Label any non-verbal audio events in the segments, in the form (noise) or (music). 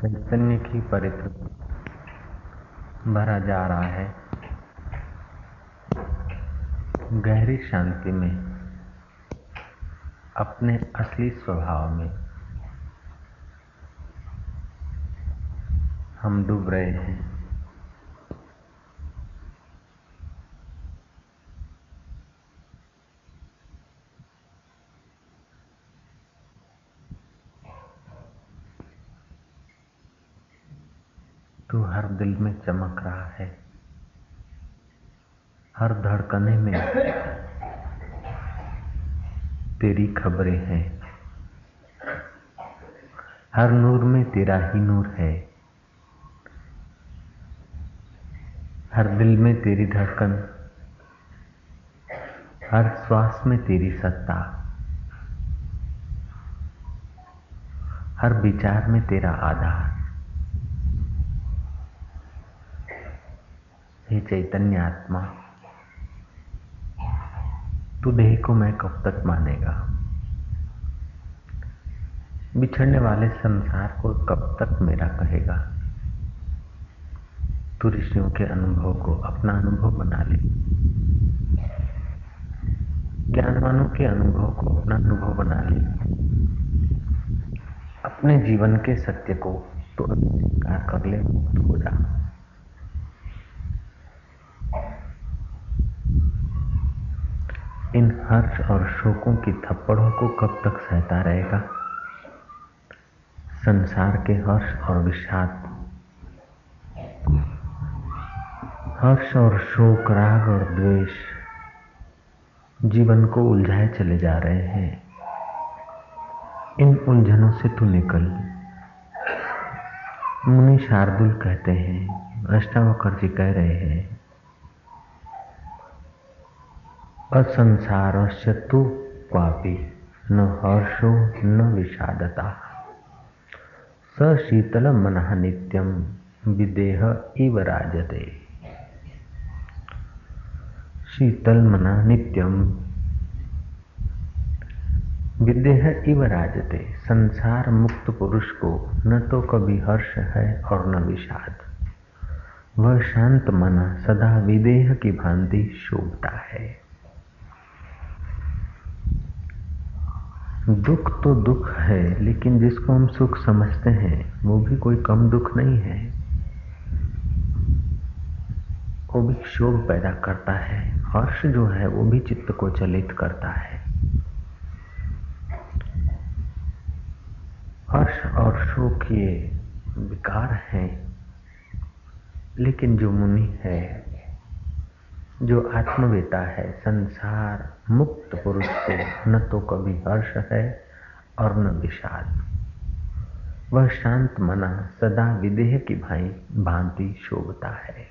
चैतन्य की परित्र भरा जा रहा है। गहरी शांति में, अपने असली स्वभाव में, हम डूब रहे हैं तू हर दिल में चमक रहा है। हर धड़कने में तेरी खबरें हैं। हर नूर में तेरा ही नूर है। हर दिल में तेरी धड़कन, हर श्वास में तेरी सत्ता, हर विचार में तेरा आधार। हे चैतन्य आत्मा। तू देह को मैं कब तक मानेगा? बिछड़ने वाले संसार को कब तक मेरा कहेगा? तू ऋषियों के अनुभव को अपना अनुभव बना ले। ज्ञानवानों के अनुभव को अपना अनुभव बना ले। अपने जीवन के सत्य को तो स्वीकार कर ले मुक्त हो जा। इन हर्ष और शोकों की थप्पड़ों को कब तक सहता रहेगा? संसार के हर्ष और विषाद। हर्ष और शोक, राग और द्वेष जीवन को उलझाए चले जा रहे हैं। इन उलझनों से तू निकल। मुनि शार्दुल कहते हैं, अष्टावकर जी कह रहे हैं असंसारस्य तु क्वापि न हर्षो, न विषादता। स शीतल मन नित्यम विदेह इव राजते। शीतल मना नित्यम विदेह इव राजते। संसार मुक्त पुरुष को न तो कभी हर्ष है और न विषाद। वह शांत मना सदा विदेह की भांति शोभता है। दुख तो दुख है, लेकिन जिसको हम सुख समझते हैं, वो भी कोई कम दुख नहीं है। वो भी शोभ पैदा करता है, हर्ष जो है, वो भी चित्त को चलित करता है। हर्ष और शोक ये विकार हैं, लेकिन जो मुनि है जो आत्मवेता है, संसार मुक्त पुरुष को न तो कभी हर्ष है और न विषाद वह शांत मना सदा विदेह की भाई भांति शोभता है।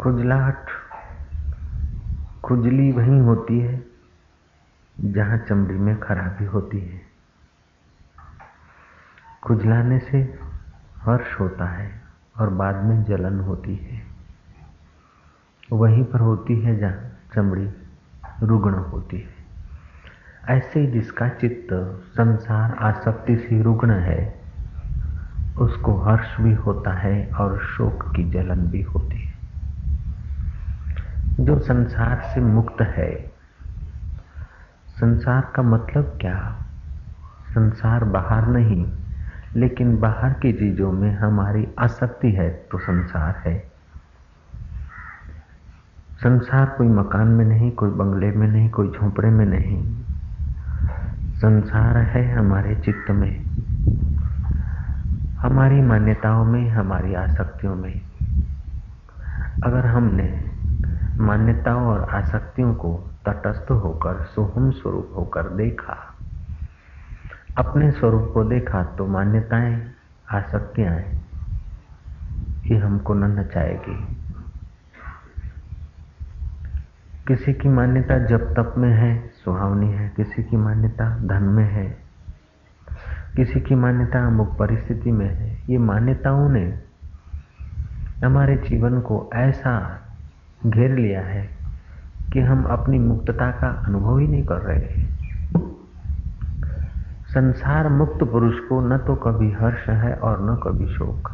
खुजलाहट, खुजली वहीं होती है जहाँ चमड़ी में खराबी होती है। खुजलाने से हर्ष होता है और बाद में जलन होती है। वहीं पर होती है जहाँ चमड़ी रुग्ण होती है। ऐसे ही जिसका चित्त संसार आसक्ति से रुग्ण है, उसको हर्ष भी होता है और शोक की जलन भी होती है। जो संसार से मुक्त है, संसार का मतलब क्या? संसार बाहर नहीं लेकिन बाहर की चीज़ों में हमारी आसक्ति है तो संसार है। संसार कोई मकान में नहीं, कोई बंगले में नहीं, कोई झोंपड़े में नहीं। संसार है हमारे चित्त में, हमारी मान्यताओं में, हमारी आसक्तियों में। अगर हमने मान्यताओं और आसक्तियों को तटस्थ होकर सोहम स्वरूप होकर देखा अपने स्वरूप को देखा तो मान्यताएँ, आसक्तियाँ ये हमको न नचाएगी। किसी की मान्यता जब तप में है, सुहावनी है। किसी की मान्यता धन में है। किसी की मान्यता अमुक परिस्थिति में है। ये मान्यताओं ने हमारे जीवन को ऐसा घेर लिया है कि हम अपनी मुक्तता का अनुभव ही नहीं कर रहे। संसार मुक्त पुरुष को न तो कभी हर्ष है और न कभी शोक।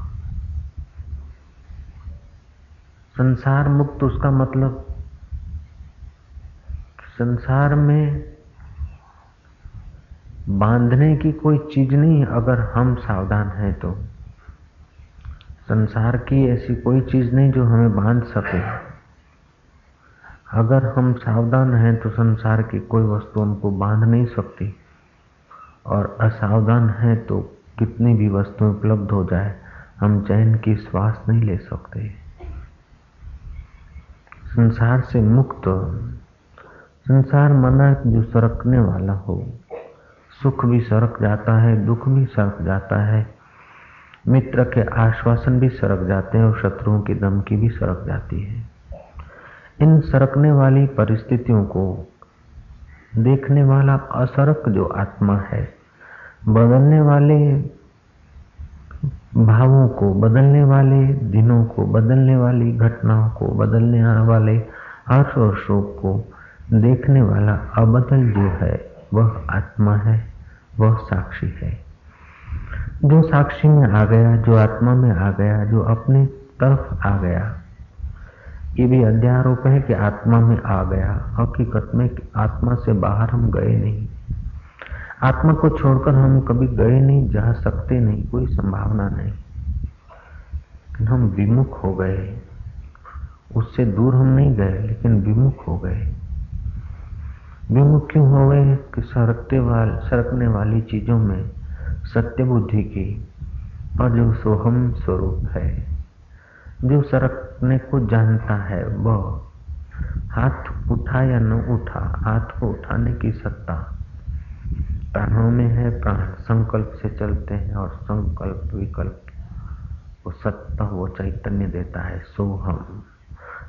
संसार मुक्त उसका मतलब संसार में बांधने की कोई चीज़ नहीं, अगर हम सावधान हैं तो। संसार की ऐसी कोई चीज़ नहीं जो हमें बाँध सके। अगर हम सावधान हैं तो संसार की कोई वस्तु हमको बाँध नहीं सकती। और असावधान है तो कितनी भी वस्तुएँ उपलब्ध हो जाए, हम चैन की श्वास नहीं ले सकते। संसार से मुक्त, संसार मना जो सरकने वाला हो। सुख भी सरक जाता है, दुख भी सरक जाता है। मित्र के आश्वासन भी सरक जाते हैं और शत्रुओं की धमकी भी सरक जाती है। इन सरकने वाली परिस्थितियों को देखने वाला असरक जो आत्मा है बदलने वाले भावों को, बदलने वाले दिनों को, बदलने वाली घटनाओं को, बदलने वाले हर्ष और शोक को देखने वाला अबदल जो है, वह आत्मा है, वह साक्षी है। जो साक्षी में आ गया, जो आत्मा में आ गया, जो अपने तरफ़ आ गया, ये भी अध्यारोप है कि आत्मा में आ गया। हकीकत में आत्मा से बाहर हम गए नहीं। आत्मा को छोड़कर हम कभी गए नहीं जा सकते नहीं, कोई संभावना नहीं। हम विमुख हो गए। उससे दूर हम नहीं गए, लेकिन विमुख हो गए। विमुख क्यों हो गए? कि सरकते वाल, सरकने वाली चीज़ों में सत्य बुद्धि की और जो सोहम स्वरूप है। जो सरकने को जानता है, वह हाथ उठा या न उठा, हाथ को उठाने की सत्ता प्राणों में है प्राण। संकल्प से चलते हैं और संकल्प विकल्प वो सत्ता वो चैतन्य देता है, सोहम।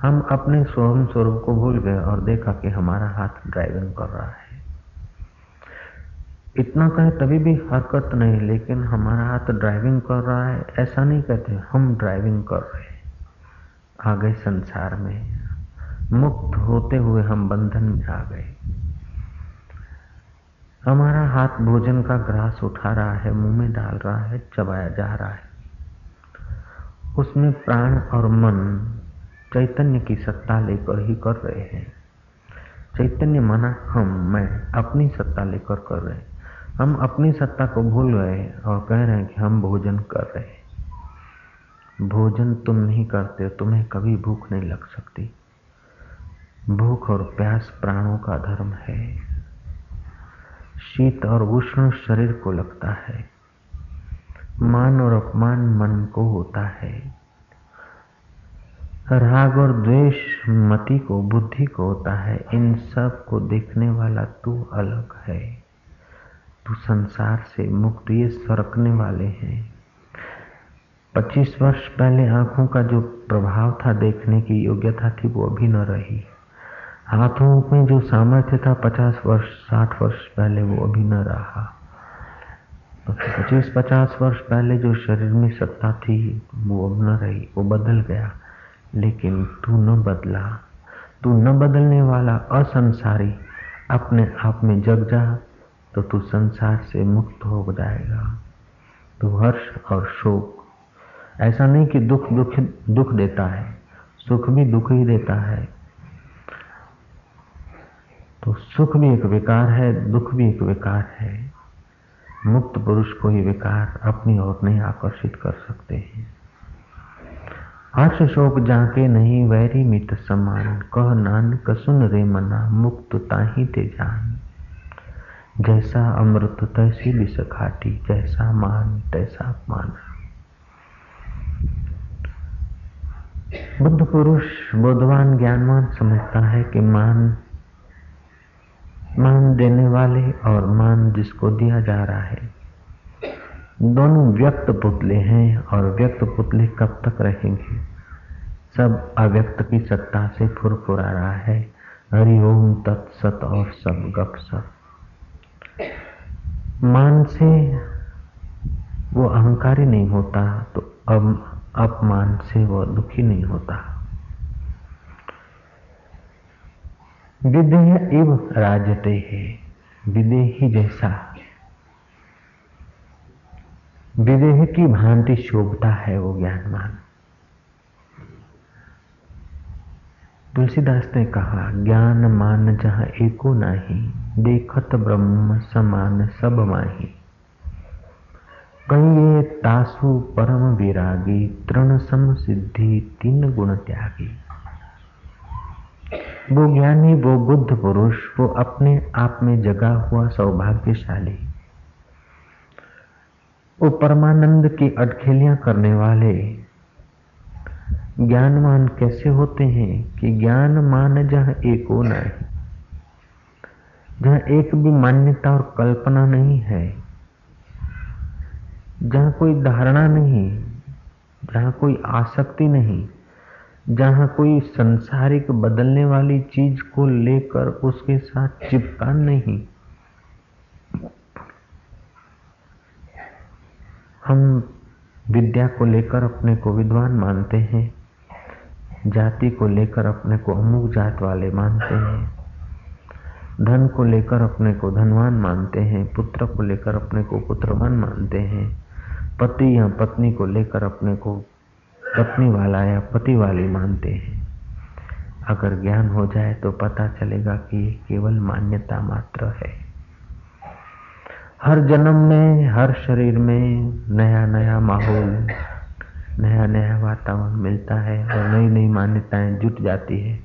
हम अपने सोहम स्वरूप को भूल गए और देखा कि हमारा हाथ ड्राइविंग कर रहा है। इतना कहें तभी भी हरकत नहीं, लेकिन हमारा हाथ ड्राइविंग कर रहा है। ऐसा नहीं कहते, हम ड्राइविंग कर रहे हैं। आ गए संसार में मुक्त होते हुए हम बंधन में आ गए। हमारा हाथ भोजन का ग्रास उठा रहा है, मुँह में डाल रहा है, चबाया जा रहा है। उसमें प्राण और मन चैतन्य की सत्ता लेकर ही कर रहे हैं। चैतन्य माना हम, मैं अपनी सत्ता लेकर कर रहे हैं। हम अपनी सत्ता को भूल गए और कह रहे हैं कि हम भोजन कर रहे हैं। भोजन तुम नहीं करते तुम्हें कभी भूख नहीं लग सकती। भूख और प्यास प्राणों का धर्म है। शीत और उष्ण शरीर को लगता है। मान और अपमान मन को होता है। राग और द्वेष मति को, बुद्धि को होता है। इन सबको देखने वाला तू अलग है। तू संसार से मुक्त, ये सरकने वाले हैं। पच्चीस वर्ष पहले आँखों का जो प्रभाव था देखने की योग्यता थी, वो अभी न रही। हाथों में जो सामर्थ्य था, पचास वर्ष, साठ वर्ष पहले वो अभी न रहा। पच्चीस, पचास वर्ष पहले जो शरीर में सत्ता थी, वो अब न रही, वो बदल गया। लेकिन तू न बदला। तू न बदलने वाला असंसारी अपने आप में जग जा तो तू संसार से मुक्त हो जाएगा। तो हर्ष और शोक। ऐसा नहीं कि दुख दुख दुख देता है, सुख भी दुख ही देता है। तो सुख भी एक विकार है, दुख भी एक विकार है। मुक्त पुरुष को ही विकार अपनी ओर नहीं आकर्षित कर सकते हैं। हर्ष शोक जाके नहीं वैरी मित समान। कह नानक, सुन रे मना, मुक्त ताही ते जान। जैसा अमृत तैसी विष खाटी, जैसा मान तैसा अपमान। बुद्ध पुरुष बुद्धवान ज्ञानवान समझता है कि मान मान देने वाले और मान जिसको दिया जा रहा है। दोनों व्यक्त पुतले हैं और व्यक्त पुतले कब तक रहेंगे? सब अव्यक्त की सत्ता से फुरफुरा रहा है। हरि हरिओम तत्सत और सब गप सप। मान से वो अहंकारी नहीं होता तो अब अपमान से वो दुखी नहीं होता। विदेह इव राजते है विदेही जैसा। विदेह की भांति शोभता है वो ज्ञानमान तुलसीदास ने कहा, ज्ञान मान जहाँ एको नाही, देखत ब्रह्म समान सब माही। कहिए तासु परम विरागी, तृण सम सिद्धि, तीन गुण त्यागी। वो ज्ञानी, वो बुद्ध पुरुष, वो अपने आप में जगा हुआ सौभाग्यशाली। वो परमानंद की अटखेलियाँ करने वाले। ज्ञानमान कैसे होते हैं कि ज्ञान मान जहाँ एक होना है जहाँ एक भी मान्यता और कल्पना नहीं है, जहाँ कोई धारणा नहीं, जहाँ कोई आसक्ति नहीं जहाँ कोई संसारिक बदलने वाली चीज़ को लेकर उसके साथ चिपका नहीं। हम विद्या को लेकर अपने को विद्वान मानते हैं, जाति को लेकर अपने को अमुक जात वाले मानते हैं, धन को लेकर अपने को धनवान मानते हैं, पुत्र को लेकर अपने को पुत्रवान मानते हैं, पति या पत्नी को लेकर अपने को पत्नी वाला या पति वाली मानते हैं। अगर ज्ञान हो जाए तो पता चलेगा कि ये केवल मान्यता मात्र है। हर जन्म में, हर शरीर में नया नया माहौल, नया नया वातावरण मिलता है और नई नई मान्यताएँ जुट जाती है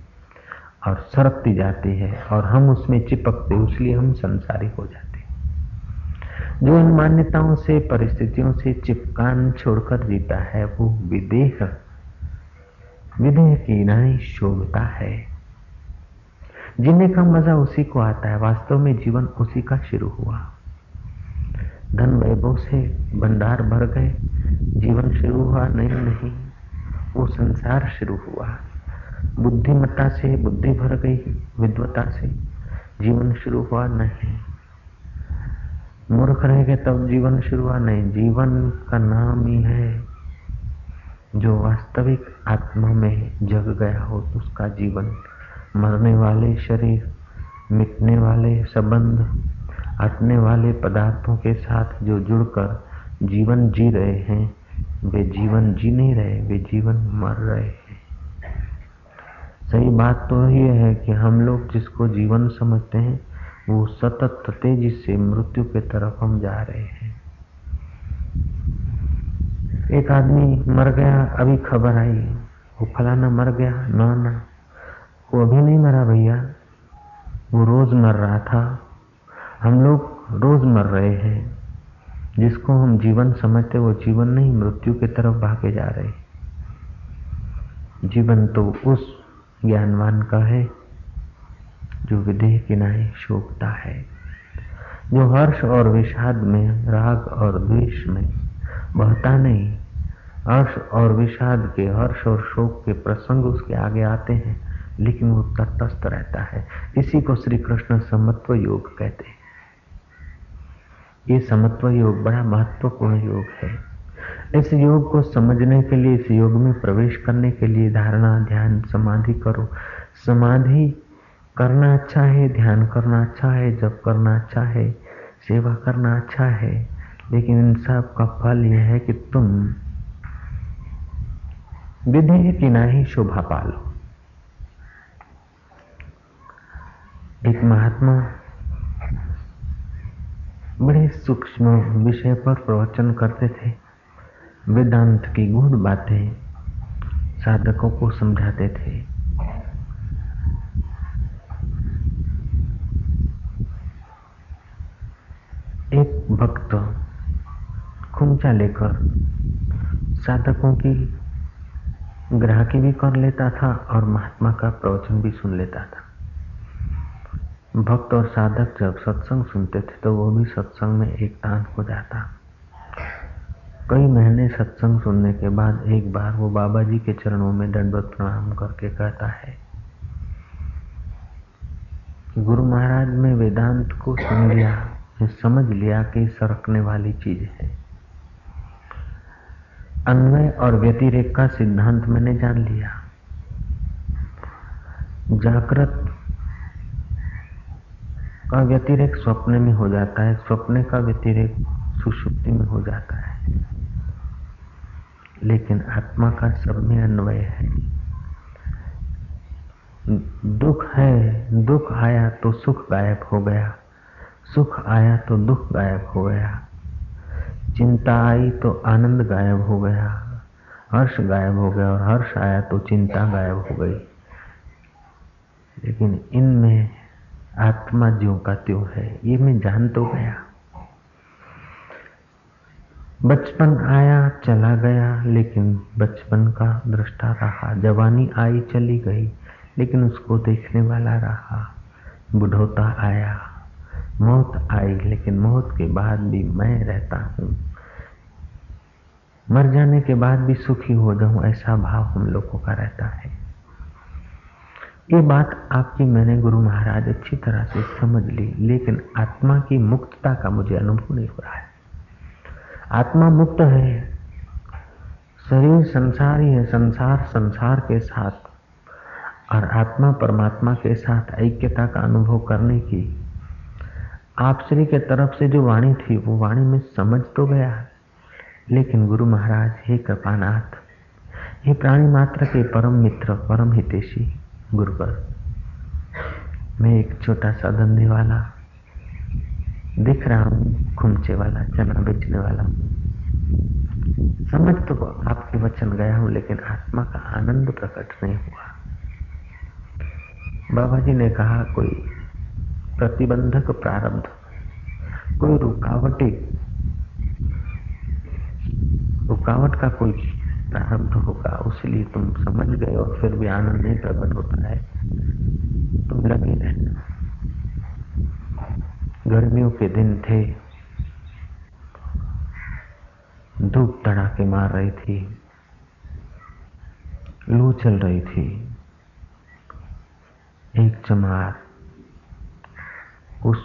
और सरकती जाती है और हम उसमें चिपकते इसलिए हम संसारी हो जाते जो इन मान्यताओं से, परिस्थितियों से चिपकान छोड़कर जीता है, वो विदेह विदेह की नहीं शोभता है। जीने का मज़ा उसी को आता है। वास्तव में जीवन उसी का शुरू हुआ। धन वैभव से भंडार भर गए। जीवन शुरू हुआ नहीं नहीं, वो संसार शुरू हुआ। बुद्धिमत्ता से बुद्धि भर गई विद्वता से जीवन शुरू हुआ, नहीं। मूर्ख रहेंगे तब जीवन शुरू हुआ नहीं। जीवन का नाम ही है जो वास्तविक आत्मा में जग गया हो तो उसका जीवन। मरने वाले शरीर, मिटने वाले संबंध, हटने वाले पदार्थों के साथ जो जुड़कर जीवन जी रहे हैं, वे जीवन जी नहीं रहे, वे जीवन मर रहे हैं। सही बात तो यह है कि हम लोग जिसको जीवन समझते हैं वो सतत तेज़ी से मृत्यु के तरफ़ हम जा रहे हैं। एक आदमी मर गया, अभी खबर आई। वो फलाना मर गया ना वो अभी नहीं मरा भैया। वो रोज मर रहा था। हम लोग रोज मर रहे हैं। जिसको हम जीवन समझते, वो जीवन नहीं, मृत्यु की तरफ़ भागे जा रहे। जीवन तो उस ज्ञानवान का है। जो विदेह की नाई शोभता है, जो हर्ष और विषाद में, राग और द्वेष में बहता नहीं, हर्ष और विषाद के, हर्ष और शोक के प्रसंग उसके आगे आते हैं, लेकिन वो तटस्थ रहता है। इसी को श्री कृष्ण समत्व योग कहते हैं। ये समत्व योग बड़ा महत्वपूर्ण योग है। इस योग को समझने के लिए, इस योग में प्रवेश करने के लिए धारणा, ध्यान, समाधि करो। समाधि करना अच्छा है, ध्यान करना अच्छा है जब करना अच्छा है, सेवा करना अच्छा है, लेकिन इन सब का फल यह है कि तुम विधेय की ना ही शोभा पालो एक महात्मा बड़े सूक्ष्म विषय पर प्रवचन करते थे। वेदांत की गूढ़ बातें साधकों को समझाते थे। एक भक्त खुमचा लेकर साधकों की ग्राहकी भी कर लेता था और महात्मा का प्रवचन भी सुन लेता था। भक्त और साधक जब सत्संग सुनते थे तो वो भी सत्संग में एक तान हो जाता। कई महीने सत्संग सुनने के बाद एक बार वो बाबा जी के चरणों में दंडवत प्रणाम करके कहता है, गुरु महाराज, में वेदांत को सुन लिया। समझ लिया कि सरकने वाली चीज़ है। अन्वय और व्यतिरेक का सिद्धांत मैंने जान लिया। जागृत का व्यतिरेक स्वप्न में हो जाता है, स्वप्न का व्यतिरेक सुषुप्ति में हो जाता है। लेकिन आत्मा का सब में अन्वय है। दुख है, दुख आया तो सुख गायब हो गया। सुख आया तो दुख गायब हो गया। चिंता आई तो आनंद गायब हो गया। हर्ष गायब हो गया और हर्ष आया तो चिंता गायब हो गई। लेकिन इनमें आत्मा ज्यो का त्यों है, ये मैं जान तो गया। बचपन आया, चला गया, लेकिन बचपन का दृष्टा रहा। जवानी आई, चली गई, लेकिन उसको देखने वाला रहा। बुढ़ोता आया। मौत आई, लेकिन मौत के बाद भी मैं रहता हूँ। मर जाने के बाद भी सुखी हो जाऊँ, ऐसा भाव हम लोगों का रहता है। ये बात आपकी मैंने गुरु महाराज अच्छी तरह से समझ ली, लेकिन आत्मा की मुक्तता का मुझे अनुभव नहीं हो रहा है। आत्मा मुक्त है, शरीर संसार ही संसार संसार के साथ, और आत्मा परमात्मा के साथ, ऐक्यता का अनुभव करने की आप श्री के तरफ़ से जो वाणी थी, वो वाणी में समझ तो गया लेकिन गुरु महाराज, हे कृपानाथ, हे प्राणी मात्र के परम मित्र, परम हितेशी गुरुकर मैं एक छोटा सा धंधे वाला, दिख रहा हूँ, खुमचे वाला, चना बेचने वाला। समझ तो आपके वचन गया हूँ, लेकिन आत्मा का आनंद प्रकट नहीं हुआ। बाबा जी ने कहा, कोई प्रतिबंधक प्रारब्ध कोई रुकावटे रुकावट का कोई प्रारब्ध होगा, उसलिए तुम समझ गए और फिर भी आनंद नहीं प्रकट होता है। तुम लगे रहना। गर्मियों के दिन थे। धूप तड़ाके मार रही थी। लू चल रही थी। एक चमार। उस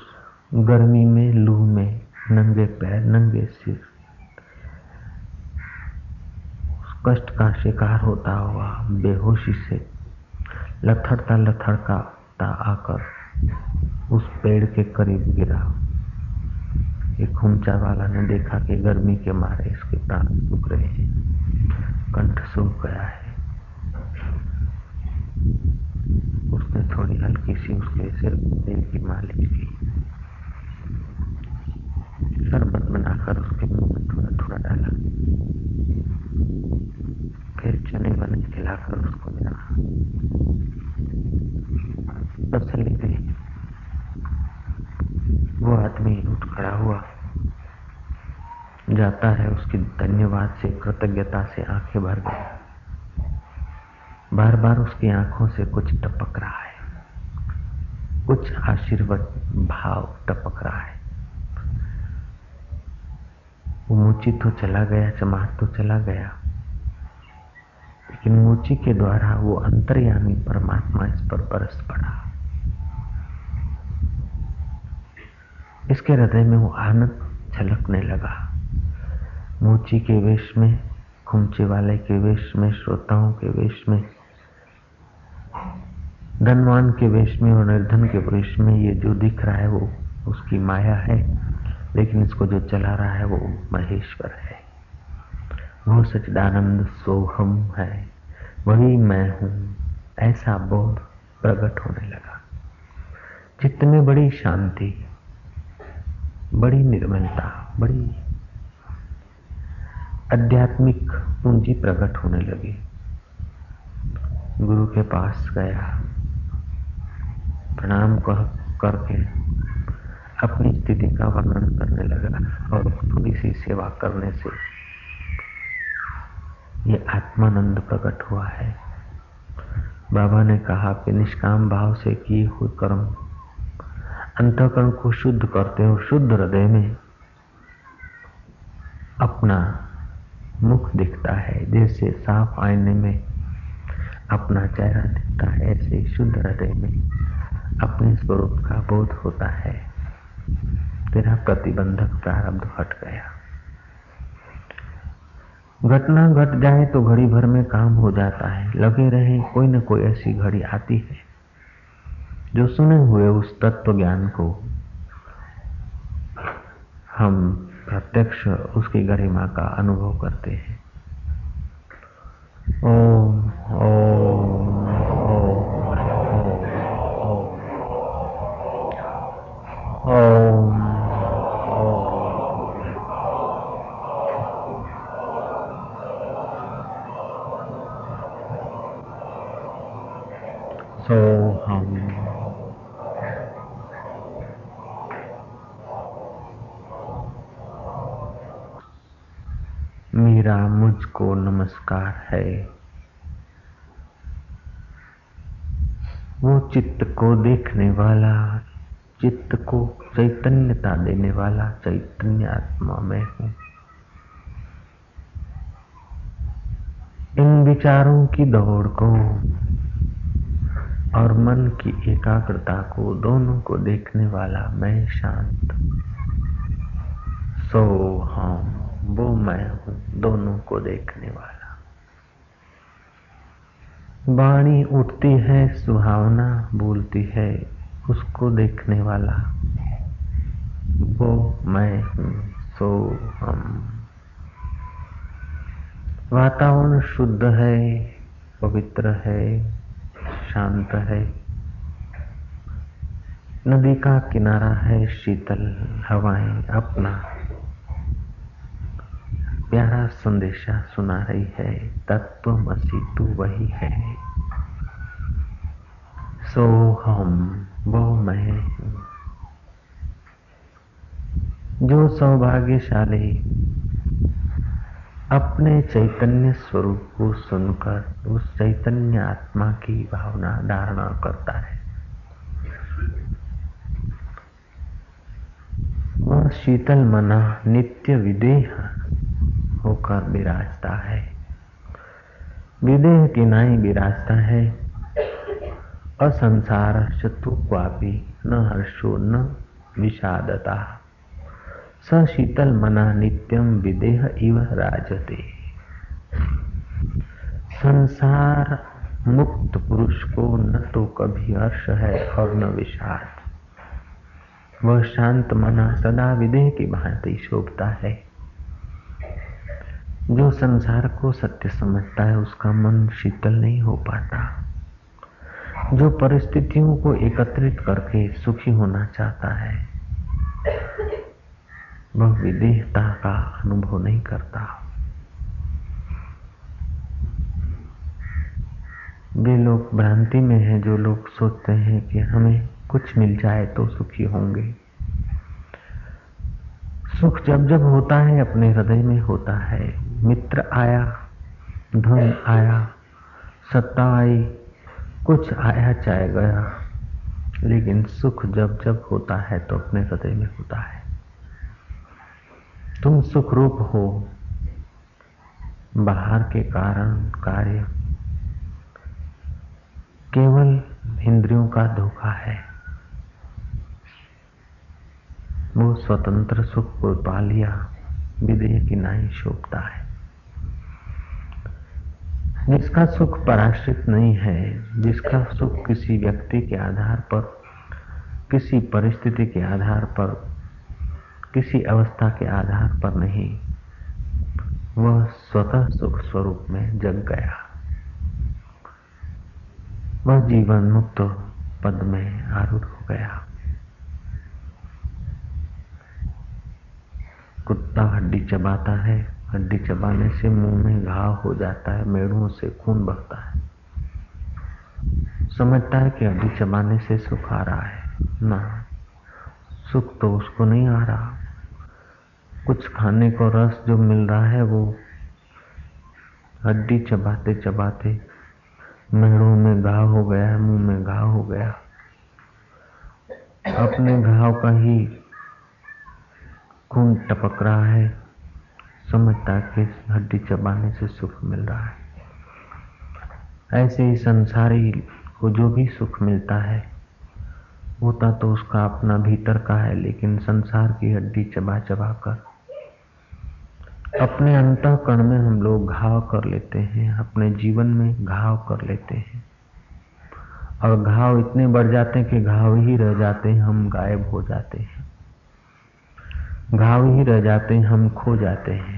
गर्मी में, लू में, नंगे पैर, नंगे सिर। उस कष्ट का शिकार होता हुआ, बेहोशी से लथड़ता लथड़का आकर उस पेड़ के करीब गिरा। एक ऊँचा वाला ने देखा कि गर्मी के मारे इसके प्राण सूख रहे हैं। कंठ सूख गया है। उसने थोड़ी हल्की सी उसके सिर तेल की मालिश की। शरबत बनाकर उसके मुँह में थोड़ा थोड़ा डाला। फिर चने बने खिलाकर उसको दिया तसली गई वो आदमी उठ खड़ा हुआ। जाता है उसकी धन्यवाद से, कृतज्ञता से आँखें भर गई बार बार उसकी आँखों से कुछ टपक रहा है। कुछ आशीर्वाद, भाव टपक रहा है। वो मूची तो चला गया चमार तो चला गया। लेकिन मूची के द्वारा वो अंतर्यामी परमात्मा इस पर बरस पड़ा। इसके हृदय में वो आनंद झलकने लगा। मूची के वेश में, खुमचे वाले के वेश में, श्रोताओं के वेश में धनवान के वेश में और निर्धन के वेश में ये जो दिख रहा है वो उसकी माया है, लेकिन इसको जो चला रहा है वो महेश्वर है। वो सचिदानंद सोहम है, वही मैं हूँ, ऐसा बोध प्रकट होने लगा। चित्त में बड़ी शांति, बड़ी निर्मलता, बड़ी आध्यात्मिक पूंजी प्रकट होने लगी। गुरु के पास गया। प्रणाम कह करके अपनी स्थिति का वर्णन करने लगा और थोड़ी सी सेवा करने से ये आत्मानंद प्रकट हुआ है। बाबा ने कहा कि निष्काम भाव से किए हुए कर्म, अंतकरण को शुद्ध करते हो शुद्ध हृदय में अपना मुख दिखता है। जैसे साफ़ आईने में अपना चेहरा दिखता है, ऐसे शुद्ध हृदय में अपने स्वरूप का बोध होता है। तेरा प्रतिबंधक प्रारब्ध हट गया। घटना घट जाए तो घड़ी भर में काम हो जाता है। लगे रहे कोई न कोई ऐसी घड़ी आती है, जो सुने हुए उस तत्व ज्ञान को। हम प्रत्यक्ष उसकी गरिमा का अनुभव करते हैं। ओम ओम मुझको नमस्कार है। वो चित्त को देखने वाला, चित्त को चैतन्यता देने वाला चैतन्य आत्मा में हूँ। इन विचारों की दौड़ को और मन की एकाग्रता को दोनों को देखने वाला मैं शांत सो हम वो मैं हूँ, दोनों को देखने वाला। वाणी उठती है, सुहावना बोलती है, उसको देखने वाला। वो मैं हूँ, सो हम। वातावरण शुद्ध है, पवित्र है, शांत है। नदी का किनारा है, शीतल हवाएँ अपना। प्यारा संदेशा सुना रही है, तत्व मसी तू वही है। सो हम, वो मैं जो सौभाग्यशाली, अपने चैतन्य स्वरूप को सुनकर, उस चैतन्य आत्मा की भावना धारणा करता है। वह शीतल मना, नित्य विदेह होकर विराजता है। विदेह की नाई विराजता है। असंसार शत्रुक्वापी न हर्षो न विषादता। स शीतल मना नित्यम विदेह इव राजते। संसार मुक्त पुरुष को न तो कभी हर्ष है और न विषाद। वह शांत मना सदा विदेह की भांति शोभता है। जो संसार को सत्य समझता है, उसका मन शीतल नहीं हो पाता। जो परिस्थितियों को एकत्रित करके सुखी होना चाहता है, वह विदेहता का अनुभव नहीं करता। वे लोग भ्रांति में हैं, जो लोग सोचते हैं कि हमें कुछ मिल जाए तो सुखी होंगे। सुख जब जब होता है, अपने हृदय में होता है। मित्र आया, धन आया सत्ता आई कुछ आया चाहे गया। लेकिन सुख जब जब होता है तो अपने हृदय में होता है। तुम सुख रूप हो। बाहर के कारण कार्य केवल इंद्रियों का धोखा है। वो स्वतंत्र सुख को पा लिया विदेह की नाई शोभता है। जिसका सुख पराश्रित नहीं है, जिसका सुख किसी व्यक्ति के आधार पर, किसी परिस्थिति के आधार पर, किसी अवस्था के आधार पर नहीं, वह स्वतः सुख स्वरूप में जग गया। वह जीवन मुक्त पद में आरूढ़ हो गया। कुत्ता हड्डी चबाता है हड्डी चबाने से मुँह में घाव हो जाता है मेड़ों से खून बहता है। समझता है कि हड्डी चबाने से सुख आ रहा है। ना, सुख तो उसको नहीं आ रहा। कुछ खाने को रस जो मिल रहा है, वो हड्डी चबाते चबाते मेड़ों में घाव हो गया है मुँह में घाव हो गया। अपने घाव का ही खून टपक रहा है। समझता कि हड्डी चबाने से सुख मिल रहा है। ऐसे ही संसारी को जो भी सुख मिलता है, होता तो उसका अपना भीतर का है, लेकिन संसार की हड्डी चबा चबा कर। अपने अंतकरण में हम लोग घाव कर लेते हैं, अपने जीवन में घाव कर लेते हैं। और घाव इतने बढ़ जाते हैं कि घाव ही रह जाते हैं, हम गायब हो जाते हैं। घाव ही रह जाते हैं, हम खो जाते हैं।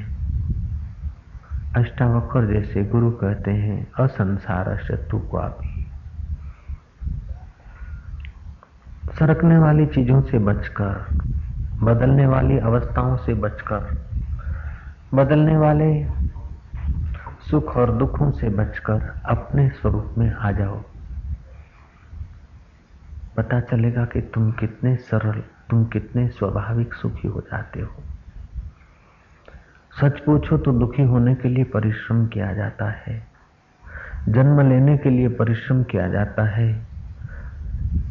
अष्टावक्र जैसे गुरु कहते हैं, असंसार शत्रु को आप सरकने वाली चीज़ों से बचकर, बदलने वाली अवस्थाओं से बचकर, बदलने वाले सुख और दुखों से बचकर अपने स्वरूप में आ जाओ। पता चलेगा कि तुम कितने सरल, तुम कितने स्वाभाविक सुखी हो जाते हो। सच पूछो तो दुखी होने के लिए परिश्रम किया जाता है। जन्म लेने के लिए परिश्रम किया जाता है।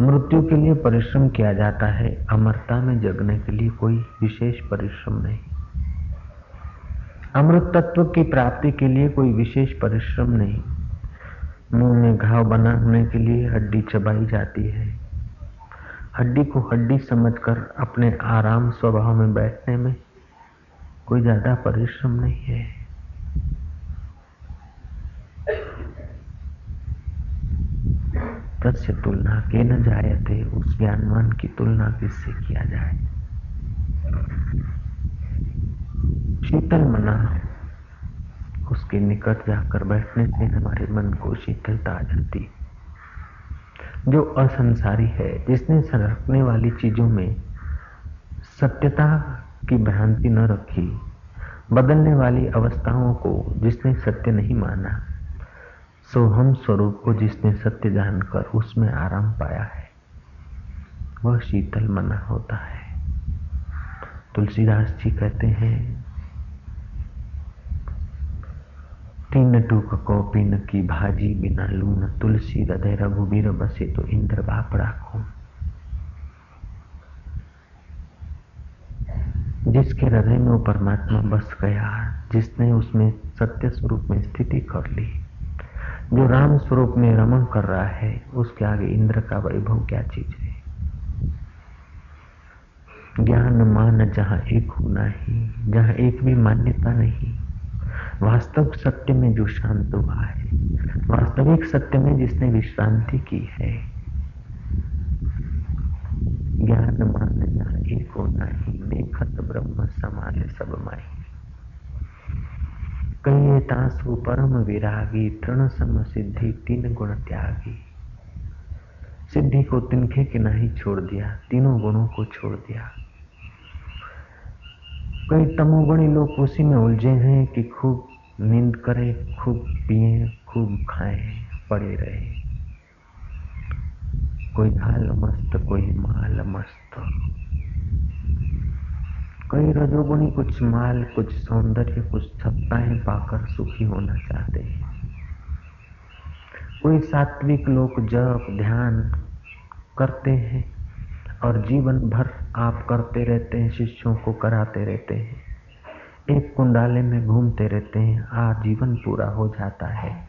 मृत्यु के लिए परिश्रम किया जाता है। अमरता में जगने के लिए कोई विशेष परिश्रम नहीं। अमृत तत्व की प्राप्ति के लिए कोई विशेष परिश्रम नहीं। मुँह में घाव बनाने के लिए हड्डी चबाई जाती है। हड्डी को हड्डी समझकर अपने आराम स्वभाव में बैठने में कोई ज़्यादा परिश्रम नहीं है। तस्य तुलना के न थे उस ज्ञानवान की तुलना किससे किया जाए? शीतल मना। उसके निकट जाकर बैठने से हमारे मन को शीतलता आ जाती। जो असंसारी है, जिसने सरकने वाली चीज़ों में सत्यता की भ्रांति न रखी, बदलने वाली अवस्थाओं को जिसने सत्य नहीं माना सो हम स्वरूप को जिसने सत्य जानकर उसमें आराम पाया है, वह शीतल मना होता है। तुलसीदास जी कहते हैं तीन टूक कौपीन की भाजी बिना लून, तुलसी, हृदय रघुबीर बसे तो इंद्र बाप राखो। जिसके हृदय में वो परमात्मा बस गया, जिसने उसमें सत्य स्वरूप में स्थिति कर ली। जो राम स्वरूप में रमन कर रहा है, उसके आगे इंद्र का वैभव क्या चीज़ है? ज्ञान मान जहाँ एक होना ही, जहाँ एक भी मान्यता नहीं। वास्तव सत्य में जो शांत हुआ है, वास्तविक सत्य में जिसने विश्रांति की है, ज्ञान मान जहाँ एक होना ही देखत ब्रह्म समान सब माई। कहिए तासु परम विरागी, तृण सम सिद्धि, तीन गुण त्यागी। सिद्धि को तिनखे के नहीं छोड़ दिया, तीनों गुणों को छोड़ दिया। कई तमोगुणी लोग उसी में उलझे हैं कि खूब नींद करें, खूब पिए, खूब खाएँ, पड़े रहे। कोई हाल मस्त, कोई माल मस्त। कई रजोगुणी कुछ माल, कुछ सौंदर्य, कुछ सत्ताएँ पाकर सुखी होना चाहते हैं। कोई सात्विक लोग जप, ध्यान करते हैं और जीवन भर आप करते रहते हैं, शिष्यों को कराते रहते हैं। एक कुंडाले में घूमते रहते हैं, आजीवन पूरा हो जाता है।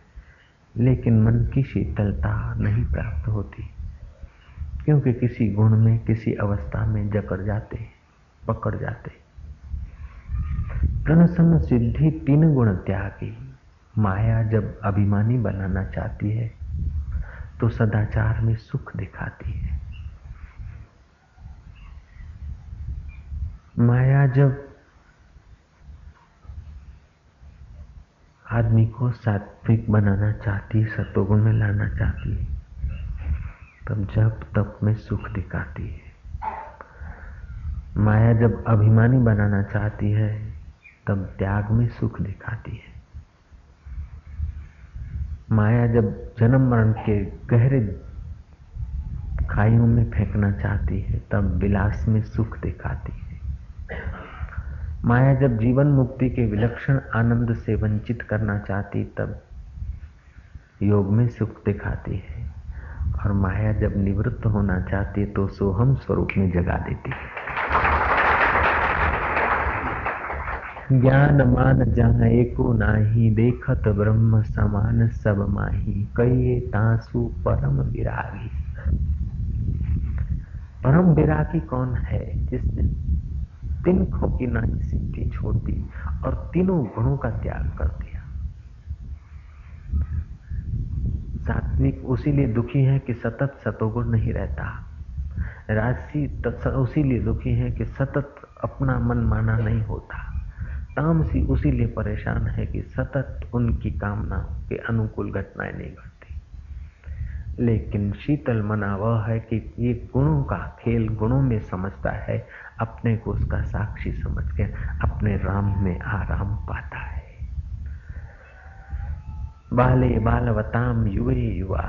लेकिन मन की शीतलता नहीं प्राप्त होती, क्योंकि किसी गुण में, किसी अवस्था में जकड़ जाते पकड़ जाते प्रणसम सिद्धि तीन गुण त्यागी। माया जब अभिमानी बनाना चाहती है तो सदाचार में सुख दिखाती है। माया जब आदमी को सात्विक बनाना चाहती है सतोगुण में लाना चाहती है, तब जब तप में सुख दिखाती है। माया जब अभिमानी बनाना चाहती है, तब त्याग में सुख दिखाती है। माया जब जन्म मरण के गहरे खाइयों में फेंकना चाहती है, तब विलास में सुख दिखाती है। माया जब जीवन मुक्ति के विलक्षण आनंद से वंचित करना चाहती, तब योग में सुख दिखाती है। और माया जब निवृत्त होना चाहती तो सोहम स्वरूप में जगा देती है। ज्ञान मान जहाँ एको नाही, देखत ब्रह्म समान सब माही कई तासु परम विरागी। परम विरागी कौन है जिसने तिनकों की नहीं सिद्धि छोड़ दी और तीनों गुणों का त्याग कर दिया। सात्विक उसीलिए दुखी है कि सतत सतोगुण नहीं रहता। राशि उसीलिए दुखी है कि सतत अपना मन माना नहीं होता। तामसी उसी परेशान है कि सतत उनकी कामना के अनुकूल घटनाएँ नहीं घटती। लेकिन शीतल मना वह है कि ये गुणों का खेल गुणों में समझता है अपने को उसका साक्षी समझ के अपने राम में आराम पाता है। बाले बालवताम युवे युवा,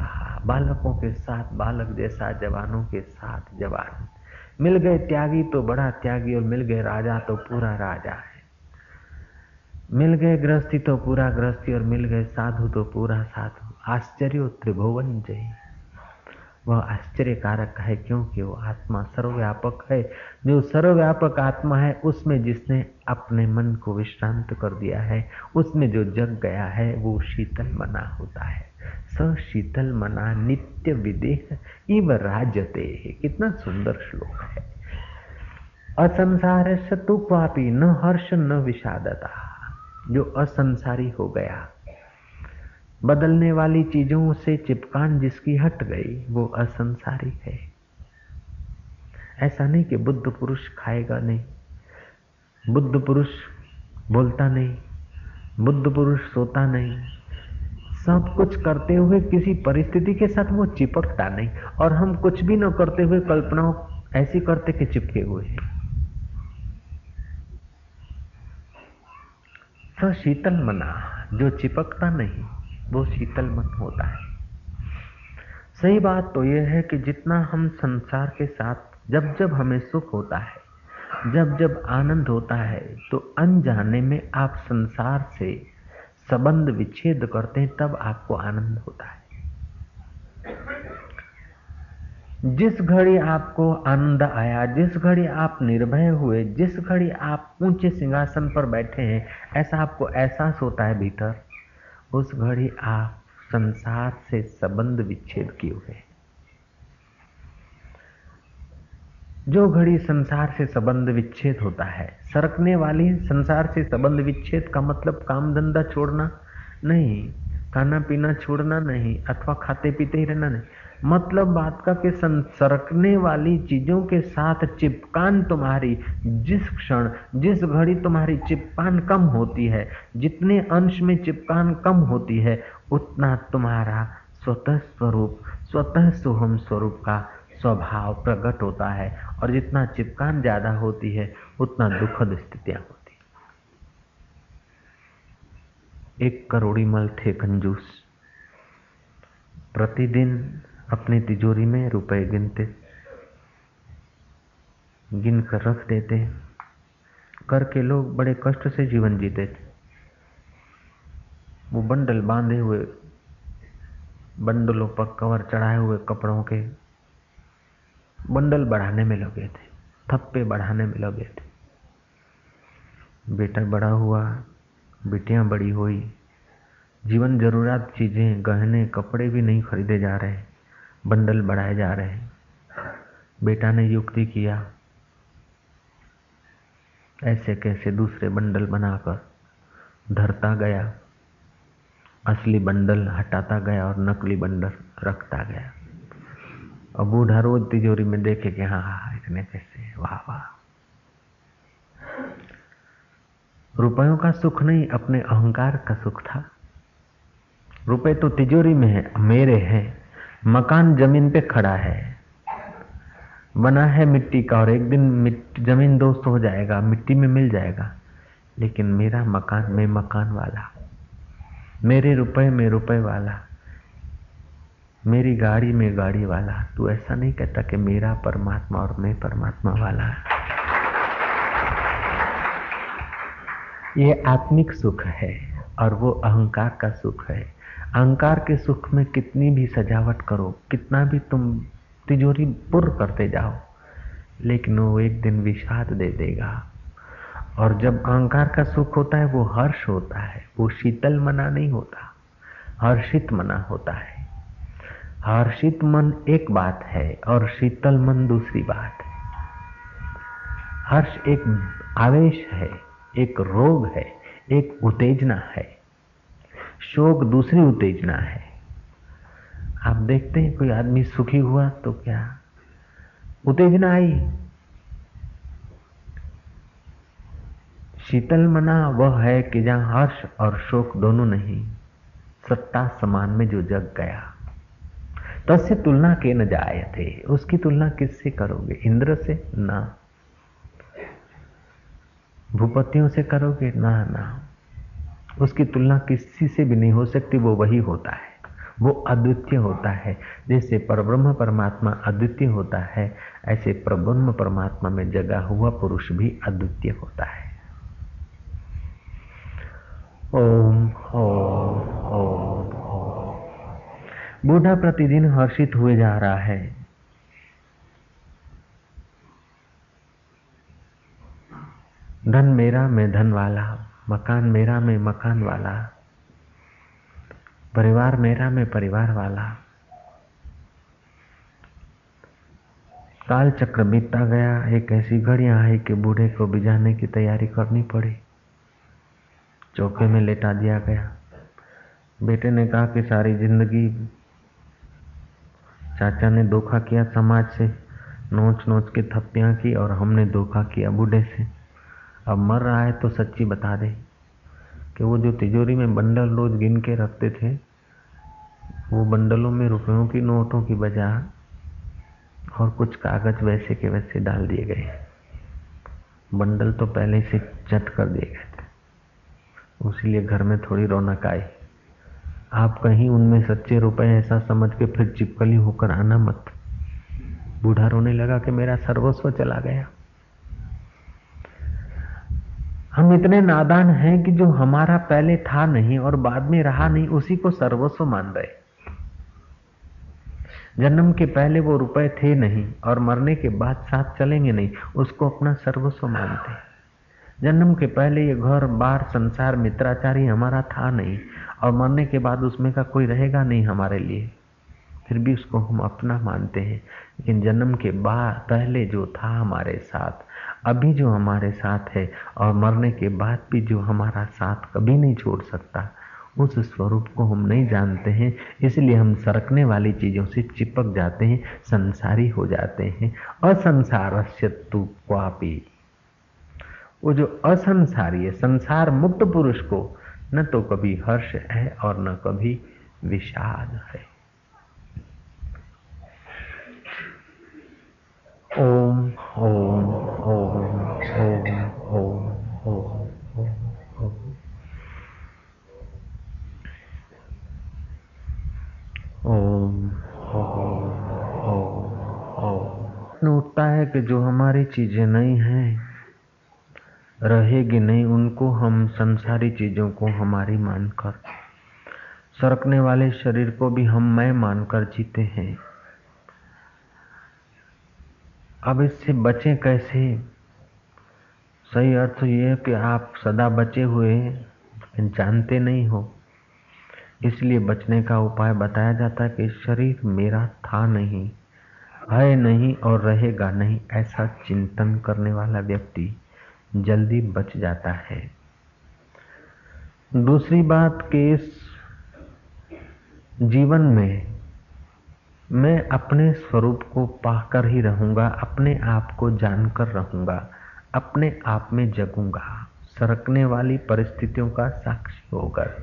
बालकों के साथ, बालक जैसा, जवानों के साथ जवान। मिल गए त्यागी तो बड़ा त्यागी और मिल गए राजा तो पूरा राजा है। मिल गए गृहस्थी तो पूरा गृहस्थी और मिल गए साधु तो पूरा साधु। आश्चर्य त्रिभुवन जय। वह आश्चर्यकारक है क्योंकि वो आत्मा सर्वव्यापक है। जो सर्वव्यापक आत्मा है, उसमें जिसने अपने मन को विश्रांत कर दिया है, उसमें जो जग गया है, वो शीतल मना होता है। स शीतल मना नित्य विदेह इव राजते कितना सुंदर श्लोक है। असंसार तु पापी न हर्ष न विषादता। जो असंसारी हो गया बदलने वाली चीज़ों से चिपकान जिसकी हट गई, वो असंसारी है। ऐसा नहीं कि बुद्ध पुरुष खाएगा नहीं। बुद्ध पुरुष बोलता नहीं। बुद्ध पुरुष सोता नहीं। सब कुछ करते हुए किसी परिस्थिति के साथ वो चिपकता नहीं। और हम कुछ भी न करते हुए कल्पनाओं ऐसी करते कि चिपके हुए हैं। तो शीतल मना, जो चिपकता नहीं वो शीतल मन होता है। सही बात तो यह है कि जितना हम संसार के साथ जब जब हमें सुख होता है, जब जब आनंद होता है तो अनजाने में आप संसार से संबंध विच्छेद करते हैं, तब आपको आनंद होता है। जिस घड़ी आपको आनंद आया, जिस घड़ी आप निर्भय हुए, जिस घड़ी आप ऊँचे सिंहासन पर बैठे हैं, ऐसा आपको एहसास होता है भीतर। उस घड़ी आप संसार से संबंध विच्छेद किए हुए। जो घड़ी संसार से संबंध विच्छेद होता है, सरकने वाली संसार से संबंध विच्छेद का मतलब काम धंधा छोड़ना नहीं, खाना पीना छोड़ना नहीं, अथवा खाते पीते ही रहना नहीं। मतलब बात का कि संसरकने वाली चीज़ों के साथ चिपकान तुम्हारी, जिस क्षण, जिस घड़ी तुम्हारी चिपकान कम होती है, जितने अंश में चिपकान कम होती है, उतना तुम्हारा स्वतः स्वरूप, स्वतः सुहम स्वरूप का स्वभाव प्रकट होता है। और जितना चिपकान ज़्यादा होती है, उतना दुखद स्थितियाँ होती है। एक करोड़ी मल थे कंजूस। प्रतिदिन अपनी तिजोरी में रुपए गिनते गिन कर रख देते। कर के लोग बड़े कष्ट से जीवन जीते थे। वो बंडल बांधे हुए, बंडलों पर कवर चढ़ाए हुए कपड़ों के बंडल बढ़ाने में लगे थे, थप्पे बढ़ाने में लगे थे। बेटा बड़ा हुआ, बेटियाँ बड़ी हुई, जीवन ज़रूरत चीज़ें, गहने, कपड़े भी नहीं खरीदे जा रहे। बंडल बढ़ाए जा रहे हैं। बेटा ने युक्ति किया, ऐसे कैसे दूसरे बंडल बनाकर धरता गया, असली बंडल हटाता गया और नकली बंडल रखता गया। और बूढ़ा रोज तिजोरी में देखे कि हाँ हाँ इतने पैसे वाह वाह। रुपयों का सुख नहीं, अपने अहंकार का सुख था। रुपए तो तिजोरी में है, मेरे हैं। मकान ज़मीन पे खड़ा है। बना है मिट्टी का और एक दिन मिट्टी, ज़मीन दोस्त हो जाएगा, मिट्टी में मिल जाएगा। लेकिन मेरा मकान, में मकान वाला। मेरे रुपए, में रुपए वाला। मेरी गाड़ी, में गाड़ी वाला। तू ऐसा नहीं कहता कि मेरा परमात्मा और मैं परमात्मा वाला। ये आत्मिक सुख है और वो अहंकार का सुख है। अहंकार के सुख में कितनी भी सजावट करो, कितना भी तुम तिजोरी पुर करते जाओ, लेकिन वो एक दिन विषाद दे देगा। और जब अहंकार का सुख होता है, वो हर्ष होता है, वो शीतल मना नहीं होता, हर्षित मना होता है। हर्षित मन एक बात है और शीतल मन दूसरी बात है। हर्ष एक आवेश है, एक रोग है, एक उत्तेजना है। शोक दूसरी उत्तेजना है। आप देखते हैं कोई आदमी सुखी हुआ तो क्या? उत्तेजना आई। शीतल मना, वह है कि जहाँ हर्ष और शोक दोनों नहीं, सत्ता समान में जो जग गया। तस्य तुलना के न जाए थे। उसकी तुलना किससे करोगे? इंद्र से? ना। भूपतियों से करोगे? ना ना। उसकी तुलना किसी से भी नहीं हो सकती, वो वही होता है। वो अद्वितीय होता है। जैसे परब्रह्म परमात्मा अद्वितीय होता है, ऐसे परब्रह्म परमात्मा में जगा हुआ पुरुष भी अद्वितीय होता है। ओम ओम ओम बूढ़ा प्रतिदिन हर्षित हुए जा रहा है। धन मेरा, मैं धन वाला। मकान मेरा में मकान वाला, परिवार मेरा में परिवार वाला। काल चक्र बीतता गया, एक ऐसी घड़ियाँ आई कि बूढ़े को बिजाने की तैयारी करनी पड़ी। चौके में लेटा दिया गया। बेटे ने कहा कि सारी ज़िंदगी चाचा ने धोखा किया समाज से नोच नोच के थप्पियाँ की और हमने धोखा किया बूढ़े से। अब मर रहा है तो सच्ची बता दे कि वो जो तिजोरी में बंडल रोज गिन के रखते थे, वो बंडलों में रुपयों की नोटों की बजाय और कुछ कागज़ वैसे के वैसे डाल दिए गए। बंडल तो पहले से चट कर दिए गए थे। उसीलिए घर में थोड़ी रौनक आई। आप कहीं उनमें सच्चे रुपए ऐसा समझ के फिर चिपकली होकर आना मत। बूढ़ा रोने लगा कि मेरा सर्वस्व चला गया। हम इतने नादान हैं कि जो हमारा पहले था नहीं और बाद में रहा नहीं, उसी को सर्वस्व मान रहे। जन्म के पहले वो रुपए थे नहीं और मरने के बाद साथ चलेंगे नहीं, उसको अपना सर्वस्व मानते जन्म के पहले ये घर, बार, संसार, मित्राचारी हमारा था नहीं और मरने के बाद उसमें का कोई रहेगा नहीं हमारे लिए। फिर भी उसको हम अपना मानते हैं, लेकिन जन्म के बाद, पहले जो था हमारे साथ अभी जो हमारे साथ है और मरने के बाद भी जो हमारा साथ कभी नहीं छोड़ सकता, उस स्वरूप को हम नहीं जानते हैं। इसलिए हम सरकने वाली चीज़ों से चिपक जाते हैं, संसारी हो जाते हैं। असंसार क्वापी। वो जो असंसारी है, संसार मुक्त पुरुष को न तो कभी हर्ष है और न कभी विषाद है। ओम ओम ओम ओम ओम ओम उठता है कि जो हमारी चीज़ें नहीं हैं, रहेगी नहीं, उनको हम संसारी चीज़ों को हमारी मानकर, सरकने वाले शरीर को भी हम मैं मानकर जीते हैं। अब इससे बचें कैसे? सही अर्थ ये है कि आप सदा बचे हुए हैं जानते नहीं हो। इसलिए बचने का उपाय बताया जाता है कि शरीर मेरा था नहीं, है नहीं और रहेगा नहीं, ऐसा चिंतन करने वाला व्यक्ति जल्दी बच जाता है। दूसरी बात कि इस जीवन में मैं अपने स्वरूप को पाकर ही रहूँगा, अपने आप को जानकर रहूँगा, अपने आप में जगूँगा। सरकने वाली परिस्थितियों का साक्षी होकर।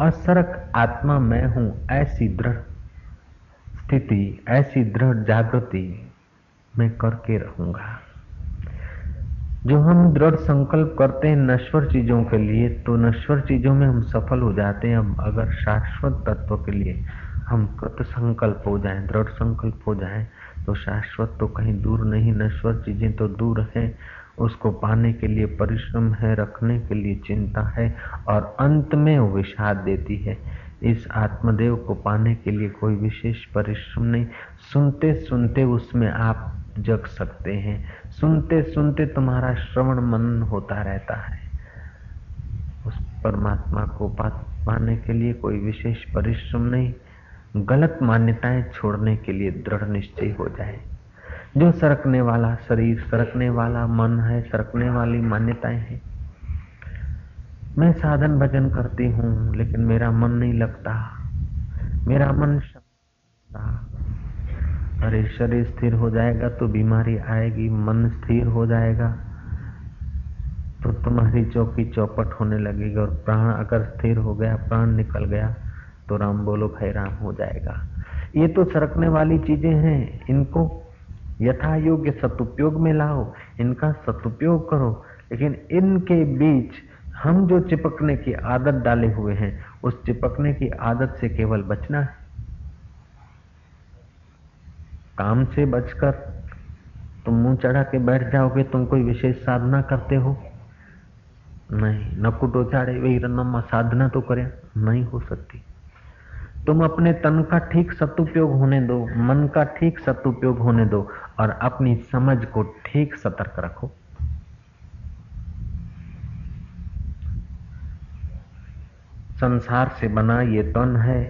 असरक आत्मा मैं हूँ, ऐसी दृढ़ स्थिति, ऐसी दृढ़ जागृति मैं करके रहूँगा। जो हम दृढ़ संकल्प करते हैं नश्वर चीज़ों के लिए तो नश्वर चीज़ों में हम सफल हो जाते हैं अब अगर शाश्वत तत्व के लिए। हम कृत संकल्प हो जाए, दृढ़ संकल्प हो जाए तो शाश्वत तो कहीं दूर नहीं, नश्वर चीज़ें तो दूर है। उसको पाने के लिए परिश्रम है, रखने के लिए चिंता है और अंत में विषाद देती है। इस आत्मदेव को पाने के लिए कोई विशेष परिश्रम नहीं। सुनते सुनते उसमें आप जग सकते हैं। सुनते सुनते तुम्हारा श्रवण मन होता रहता है। उस परमात्मा को पाने के लिए कोई विशेष परिश्रम नहीं। गलत मान्यताएँ छोड़ने के लिए दृढ़ निश्चय हो जाए। जो सरकने वाला शरीर, सरकने वाला मन है, सरकने वाली मान्यताएँ हैं। मैं साधन भजन करती हूँ, लेकिन मेरा मन नहीं लगता। मेरा मन अरे, शरीर स्थिर हो जाएगा तो बीमारी आएगी, मन स्थिर हो जाएगा तो तुम्हारी चौकी चौपट होने लगेगी और प्राण अगर स्थिर हो गया, प्राण निकल गया तो राम बोलो भाई राम, हो जाएगा। ये तो सरकने वाली चीज़ें हैं। इनको यथा योग्य सदुपयोग में लाओ, इनका सदुपयोग करो। लेकिन इनके बीच हम जो चिपकने की आदत डाले हुए हैं, उस चिपकने की आदत से केवल बचना है। काम से बचकर तुम मुँह चढ़ा के बैठ जाओगे, तुम कोई विशेष साधना करते हो? नहीं नकुटो चाड़े वही रनमा साधना तो करें, नहीं हो सकती। तुम अपने तन का ठीक सदुपयोग होने दो, मन का ठीक सदुपयोग होने दो और अपनी समझ को ठीक सतर्क रखो। संसार से बना ये तन है,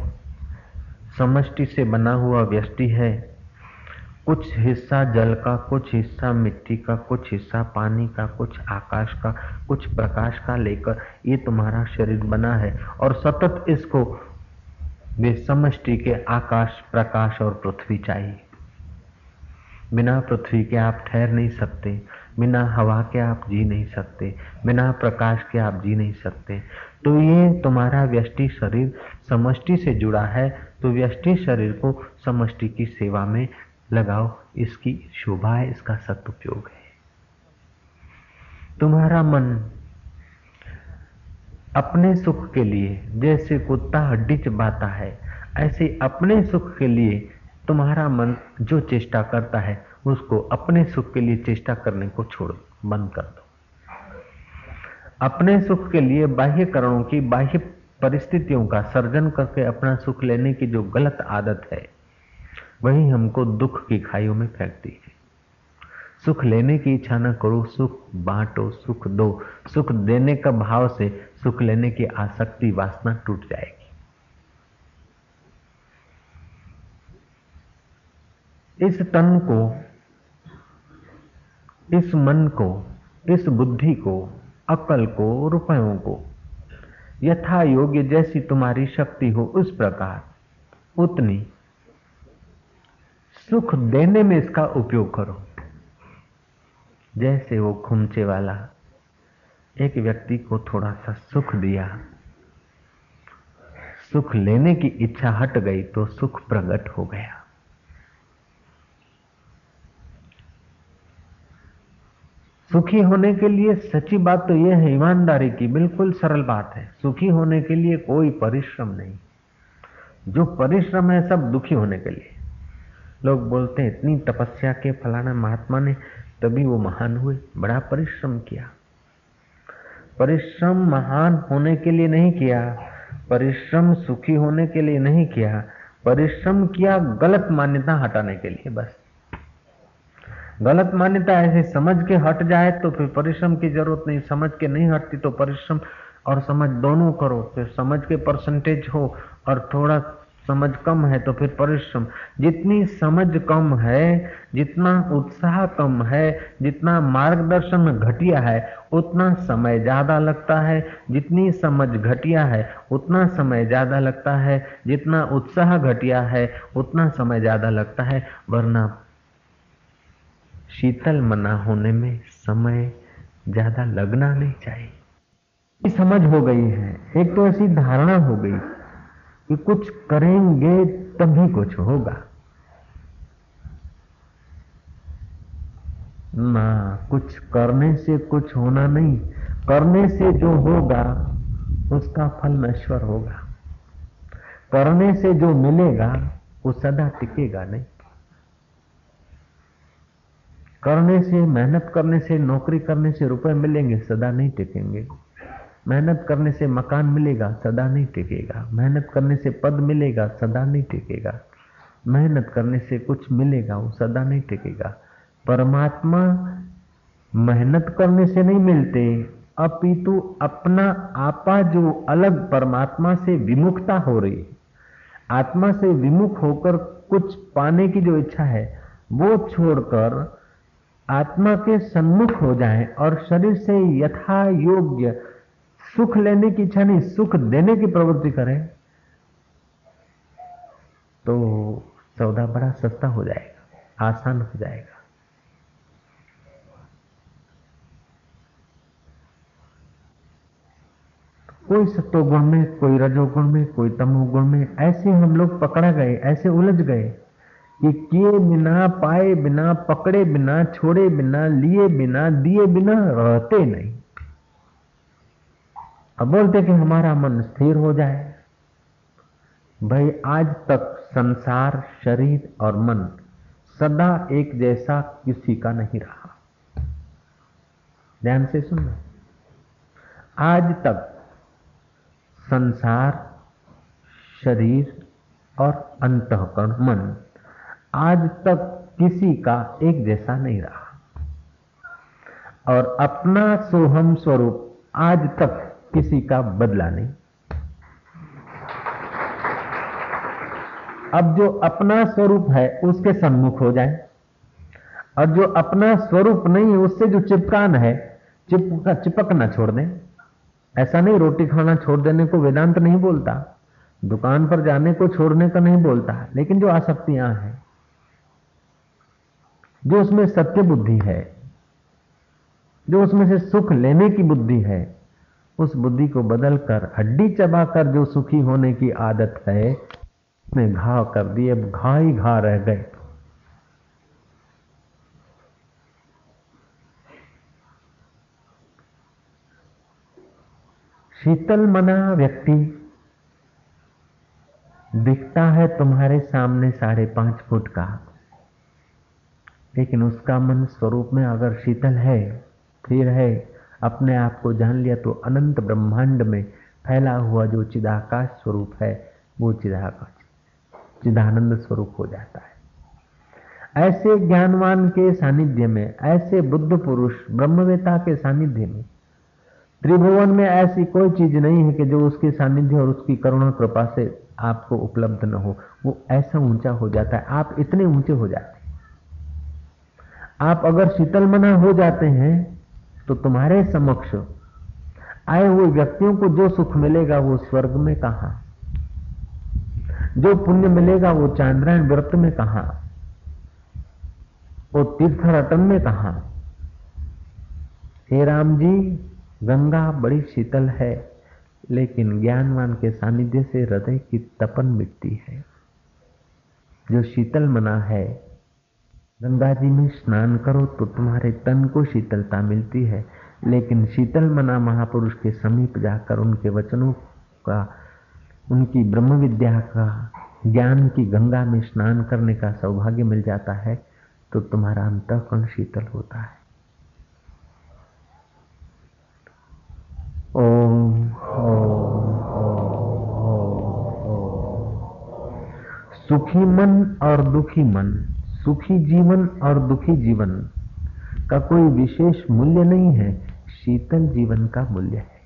समष्टि से बना हुआ व्यष्टि है। कुछ हिस्सा जल का, कुछ हिस्सा मिट्टी का, कुछ हिस्सा पानी का, कुछ आकाश का, कुछ प्रकाश का लेकर ये तुम्हारा शरीर बना है और सतत इसको वे समष्टि के आकाश, प्रकाश और पृथ्वी चाहिए। बिना पृथ्वी के आप ठहर नहीं सकते, बिना हवा के आप जी नहीं सकते, बिना प्रकाश के आप जी नहीं सकते। तो ये तुम्हारा व्यष्टि शरीर समष्टि से जुड़ा है तो व्यष्टि शरीर को समष्टि की सेवा में लगाओ। इसकी शोभा है, इसका सदुपयोग है। तुम्हारा मन अपने सुख के लिए जैसे कुत्ता हड्डी चबाता है, ऐसे अपने सुख के लिए तुम्हारा मन जो चेष्टा करता है, उसको अपने सुख के लिए चेष्टा करने को छोड़ो, बंद कर दो। अपने सुख के लिए बाह्य करणों की, बाह्य परिस्थितियों का सर्जन करके अपना सुख लेने की जो गलत आदत है, वही हमको दुख की खाइयों में फेंकती है सुख लेने की इच्छा न करो, सुख बांटो, सुख दो। सुख देने का भाव से सुख लेने की आसक्ति वासना टूट जाएगी। इस तन को, इस मन को, इस बुद्धि को, अकल को, रुपयों को, यथा योग्य जैसी तुम्हारी शक्ति हो उस प्रकार, उतनी सुख देने में इसका उपयोग करो। जैसे वो खुमचे वाला एक व्यक्ति को थोड़ा सा सुख दिया। सुख लेने की इच्छा हट गई तो सुख प्रकट हो गया। सुखी होने के लिए सच्ची बात तो यह है, ईमानदारी की बिल्कुल सरल बात है। सुखी होने के लिए कोई परिश्रम नहीं। जो परिश्रम है सब दुखी होने के लिए। लोग बोलते हैं, इतनी तपस्या के फलाना महात्मा ने, तभी वो महान हुए, बड़ा परिश्रम किया। परिश्रम महान होने के लिए नहीं किया, परिश्रम सुखी होने के लिए नहीं किया, परिश्रम किया गलत मान्यता हटाने के लिए बस। गलत मान्यता ऐसे समझ के हट जाए तो फिर परिश्रम की ज़रूरत नहीं, समझ के नहीं हटती तो परिश्रम और समझ दोनों करो, फिर समझ के परसेंटेज हो और थोड़ा समझ कम है तो फिर परिश्रम। जितनी समझ कम है, जितना उत्साह कम है, जितना मार्गदर्शन घटिया है, उतना समय ज़्यादा लगता है। जितनी समझ घटिया है, उतना समय ज़्यादा लगता है। जितना उत्साह घटिया है, उतना समय ज़्यादा लगता है। वरना शीतल मना होने में समय ज़्यादा लगना नहीं चाहिए। समझ हो गई है। एक तो ऐसी धारणा हो गई। कि कुछ करेंगे तभी कुछ होगा। ना, कुछ करने से कुछ होना नहीं। करने से जो होगा, उसका फल नश्वर होगा। करने से जो मिलेगा, वो सदा टिकेगा नहीं। करने से, मेहनत करने से, नौकरी करने से रुपए मिलेंगे, सदा नहीं टिकेंगे। मेहनत करने से मकान मिलेगा, सदा नहीं टिकेगा। मेहनत करने से पद मिलेगा, सदा नहीं टिकेगा। मेहनत करने से कुछ मिलेगा, वो सदा नहीं टिकेगा। परमात्मा मेहनत करने से नहीं मिलते, अपितु अपना आपा जो अलग परमात्मा से विमुखता हो रही है, आत्मा से विमुख होकर कुछ पाने की जो इच्छा है, वो छोड़कर आत्मा के सन्मुख हो जाए और शरीर से यथा योग्य सुख लेने की इच्छा नहीं, सुख देने की प्रवृत्ति करें तो सौदा बड़ा सस्ता हो जाएगा, आसान हो जाएगा। कोई सत्वगुण में, कोई रजोगुण में, कोई तमोगुण में, ऐसे हम लोग पकड़ा गए, ऐसे उलझ गए कि किए बिना, पाए बिना, पकड़े बिना, छोड़े बिना, लिए बिना, दिए बिना रहते नहीं। अब बोलते कि हमारा मन स्थिर हो जाए। भाई, आज तक संसार, शरीर और मन सदा एक जैसा किसी का नहीं रहा। ध्यान से सुनना। आज तक संसार, शरीर और अंतकरण मन आज तक किसी का एक जैसा नहीं रहा। और अपना सोहम स्वरूप आज तक किसी का बदला नहीं। अब जो अपना स्वरूप है, उसके सम्मुख हो जाए। और जो अपना स्वरूप नहीं है, उससे जो चिपकान है चिपका चिपक ना छोड़ दें। ऐसा नहीं, रोटी खाना छोड़ देने को वेदांत नहीं बोलता। दुकान पर जाने को छोड़ने का नहीं बोलता। लेकिन जो आसक्तियाँ हैं, जो उसमें सत्य बुद्धि है, जो उसमें से सुख लेने की बुद्धि है उस बुद्धि को बदलकर, हड्डी चबाकर जो सुखी होने की आदत है, उसने घाव कर दिए अब घा ही घा रह गए। शीतल मना व्यक्ति, दिखता है तुम्हारे सामने साढ़े पाँच फुट का, लेकिन उसका मन स्वरूप में अगर शीतल है फिर है अपने आप को जान लिया तो अनंत ब्रह्मांड में फैला हुआ जो चिदाकाश स्वरूप है, वो चिदाकाश, चिदानंद स्वरूप हो जाता है। ऐसे ज्ञानवान के सानिध्य में, ऐसे बुद्ध पुरुष, ब्रह्मवेता के सानिध्य में, त्रिभुवन में ऐसी कोई चीज़ नहीं है कि जो उसके सानिध्य और उसकी करुणा कृपा से आपको उपलब्ध न हो। वो ऐसा ऊँचा हो जाता है। आप इतने ऊँचे हो जाते हैं। आप अगर शीतल मना हो जाते हैं तो तुम्हारे समक्ष आए हुए व्यक्तियों को जो सुख मिलेगा वो स्वर्ग में कहा? जो पुण्य मिलेगा वो चांद्रायण व्रत में कहा? वो तीर्थ रटन में कहा? हे राम जी, गंगा बड़ी शीतल है, लेकिन ज्ञानवान के सानिध्य से हृदय की तपन मिटती है। जो शीतल मना है गंगा जी में स्नान करो तो तुम्हारे तन को शीतलता मिलती है। लेकिन शीतल मना महापुरुष के समीप जाकर उनके वचनों का, उनकी ब्रह्म विद्या का, ज्ञान की गंगा में स्नान करने का सौभाग्य मिल जाता है तो तुम्हारा अंतकरण शीतल होता है। ओम। सुखी मन और दुखी मन। सुखी जीवन और दुखी जीवन का कोई विशेष मूल्य नहीं है, शीतल जीवन का मूल्य है।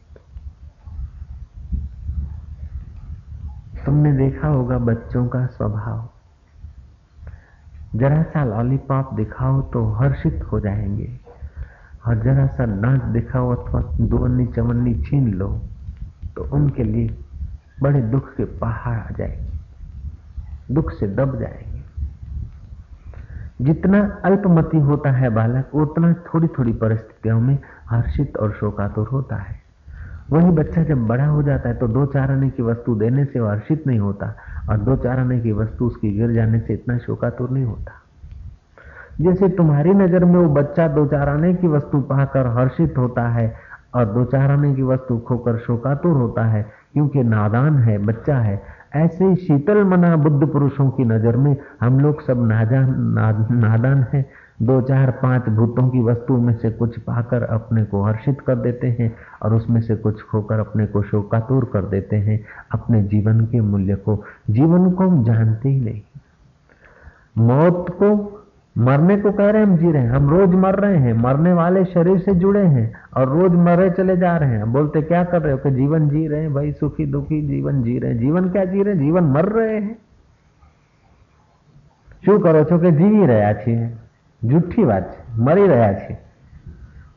तुमने देखा होगा बच्चों का स्वभाव। जरा सा लॉलीपॉप दिखाओ तो हर्षित हो जाएँगे, और जरा सा नाच दिखाओ अथवा दो अन्नी चवन्नी छीन लो तो उनके लिए बड़े दुख के पहाड़ आ जाएँगे, दुख से दब जाएँगे। जितना अल्पमति होता है बालक, उतना थोड़ी थोड़ी परिस्थितियों में हर्षित और शोकातुर होता है। वही बच्चा जब बड़ा हो जाता है तो दो चार आने की वस्तु देने से हर्षित नहीं होता और दो चार आने की वस्तु उसकी गिर जाने से इतना शोकातुर नहीं होता। जैसे तुम्हारी नज़र में वो बच्चा दो चार आने की वस्तु पाकर हर्षित होता है और दो चार आने की वस्तु खोकर शोकातुर होता है, क्योंकि नादान है, बच्चा है ऐसे ही शीतल मना बुद्ध पुरुषों की नज़र में हम लोग सब नाजान नादान हैं। दो, चार, पाँच भूतों की वस्तु में से कुछ पाकर अपने को हर्षित कर देते हैं और उसमें से कुछ खोकर अपने को शोकातुर कर देते हैं। अपने जीवन के मूल्य को, जीवन को हम जानते ही नहीं। मौत को मरने को कह रहे हैं हम जी रहे हैं हम रोज मर रहे हैं मरने वाले शरीर से जुड़े हैं और रोज मरे चले जा रहे हैं बोलते क्या कर रहे हो कि जीवन जी रहे हैं भाई सुखी दुखी जीवन जी रहे हैं जीवन क्या जी रहे हैं जीवन मर रहे हैं શું કરો છો કે જીવી રહ્યા છીએ જુઠ્ઠી વાત છે મરી રહ્યા છીએ